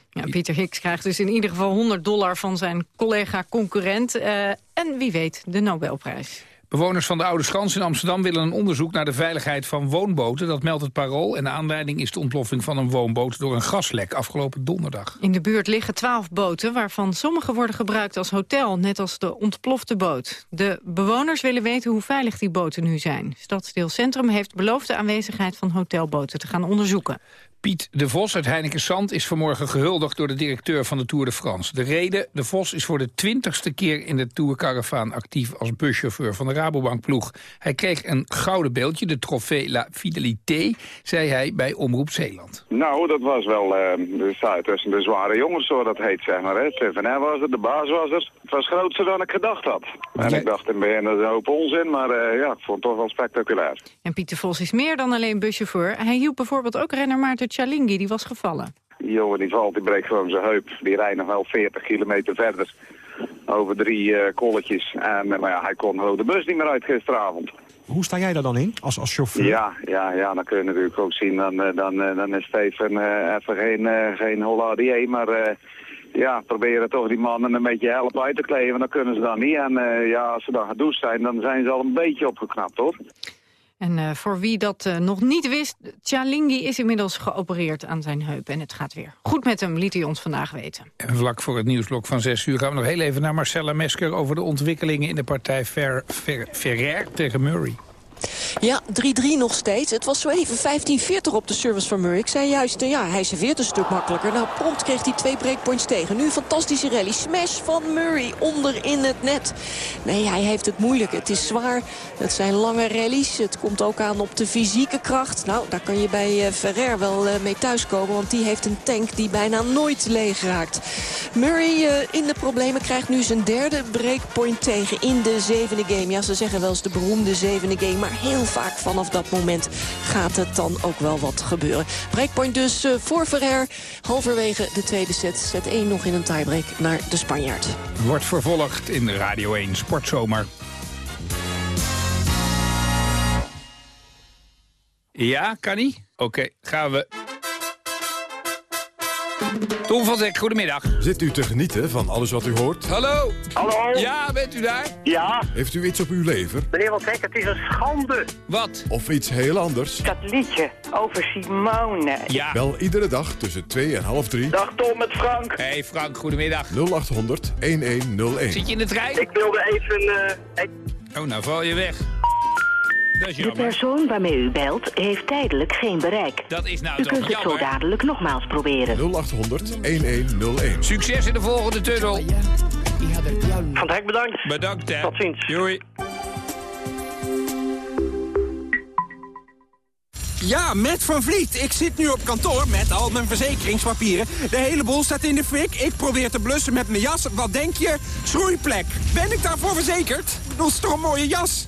Speaker 3: Ja, Pieter Higgs krijgt dus in ieder geval 100 dollar van zijn collega-concurrent. Uh, en wie weet, de Nobelprijs.
Speaker 2: Bewoners van de Oude Schans in Amsterdam willen een onderzoek naar de veiligheid van woonboten. Dat meldt het parool en de aanleiding is de ontploffing van een woonboot door een gaslek afgelopen donderdag.
Speaker 3: In de buurt liggen twaalf boten waarvan sommige worden gebruikt als hotel, net als de ontplofte boot. De bewoners willen weten hoe veilig die boten nu zijn. Stadsdeel Centrum heeft beloofd de aanwezigheid van hotelboten te gaan onderzoeken.
Speaker 2: Piet de Vos uit Heineken Zand is vanmorgen gehuldigd door de directeur van de Tour de France. De reden, de Vos is voor de twintigste keer in de Tour Caravaan actief als buschauffeur van de Rabobank ploeg. Hij kreeg een gouden beeldje, de Trofee La Fidélité, zei hij bij Omroep Zeeland.
Speaker 37: Nou, dat was wel uh, tussen de zware jongens, zo dat heet, zeg maar. Hè. TVN was het, de baas was het. Het was groter dan ik gedacht had. En ik dacht in het dat is een hoop onzin, maar uh, ja, ik vond het toch wel spectaculair.
Speaker 3: En Piet de Vos is meer dan alleen buschauffeur. Hij hielp bijvoorbeeld ook renner Maarten Chalingi, die was gevallen.
Speaker 37: Jongen die valt, die breekt gewoon zijn heup. Die rijdt nog wel 40 kilometer verder. Over drie uh, kolletjes. En maar ja, hij kon de bus niet meer uit gisteravond.
Speaker 38: Hoe sta jij daar dan in, als, als chauffeur?
Speaker 37: Ja, ja, ja, dan kun je natuurlijk ook zien, dan, dan, dan is Steven uh, even geen, uh, geen holladier, maar ja, proberen toch die mannen een beetje helpen uit te kleden, dan kunnen ze dan niet. En ja, als ze dan gedoucht zijn, dan zijn ze al een beetje opgeknapt, hoor.
Speaker 3: En uh, voor wie dat uh, nog niet wist, Chalingi is inmiddels geopereerd aan zijn heup. En het gaat weer goed met hem, liet hij ons vandaag weten.
Speaker 2: En vlak voor het nieuwsblok van 6 uur gaan we nog heel even naar Marcella Mesker... over de ontwikkelingen in de partij Fer, Ferrer tegen Murray.
Speaker 13: Ja, 3-3 nog steeds. Het was zo even 15-40 op de service van Murray. Ik zei juist, uh, ja, hij serveert een stuk makkelijker. Nou, prompt kreeg hij twee breakpoints tegen. Nu een fantastische rally. Smash van Murray onder in het net. Nee, hij heeft het moeilijk. Het is zwaar. Het zijn lange rallies. Het komt ook aan op de fysieke kracht. Nou, daar kan je bij uh, Ferrer wel uh, mee thuiskomen. Want die heeft een tank die bijna nooit leeg raakt. Murray in de problemen krijgt nu zijn derde breakpoint tegen in de zevende game. Ja, ze zeggen wel eens de beroemde zevende game. Maar heel vaak vanaf dat moment gaat het dan ook wel wat gebeuren. Breakpoint dus uh, voor Ferrer. Halverwege de tweede set. Set 1 nog in een tiebreak naar de Spanjaard.
Speaker 2: Wordt vervolgd in Radio 1 Sportzomer. Ja, kan niet? Oké, gaan we Tom van Zek, goedemiddag.
Speaker 1: Zit u te genieten van alles wat u hoort?
Speaker 2: Hallo?
Speaker 39: Hallo?
Speaker 2: Ja, bent u daar?
Speaker 39: Ja.
Speaker 1: Heeft u iets op uw lever?
Speaker 39: Meneer Van Zek, het is een schande.
Speaker 2: Wat?
Speaker 1: Of iets heel anders?
Speaker 39: Dat liedje over Simone.
Speaker 2: Ja.
Speaker 1: Bel iedere dag tussen 2 en half 3.
Speaker 39: Dag Tom, met Frank.
Speaker 2: Hey Frank, goedemiddag.
Speaker 1: 0800 1101.
Speaker 2: Zit je in de trein?
Speaker 39: Ik wilde even... Uh,
Speaker 2: Oh, nou val je weg. Dat is
Speaker 40: De persoon waarmee u belt heeft tijdelijk geen bereik.
Speaker 2: Dat is nou
Speaker 40: U
Speaker 2: toch
Speaker 40: kunt het zo dadelijk nogmaals proberen.
Speaker 1: 0800 1101.
Speaker 2: Succes in de volgende tunnel.
Speaker 15: Van Hek bedankt.
Speaker 2: Bedankt, hè.
Speaker 15: Tot ziens.
Speaker 2: Doei.
Speaker 33: Ja, met Van Vliet. Ik zit nu op kantoor met al mijn verzekeringspapieren. De hele boel staat in de fik. Ik probeer te blussen met mijn jas. Wat denk je? Schroeiplek. Ben ik daarvoor verzekerd? Dat is toch een mooie jas?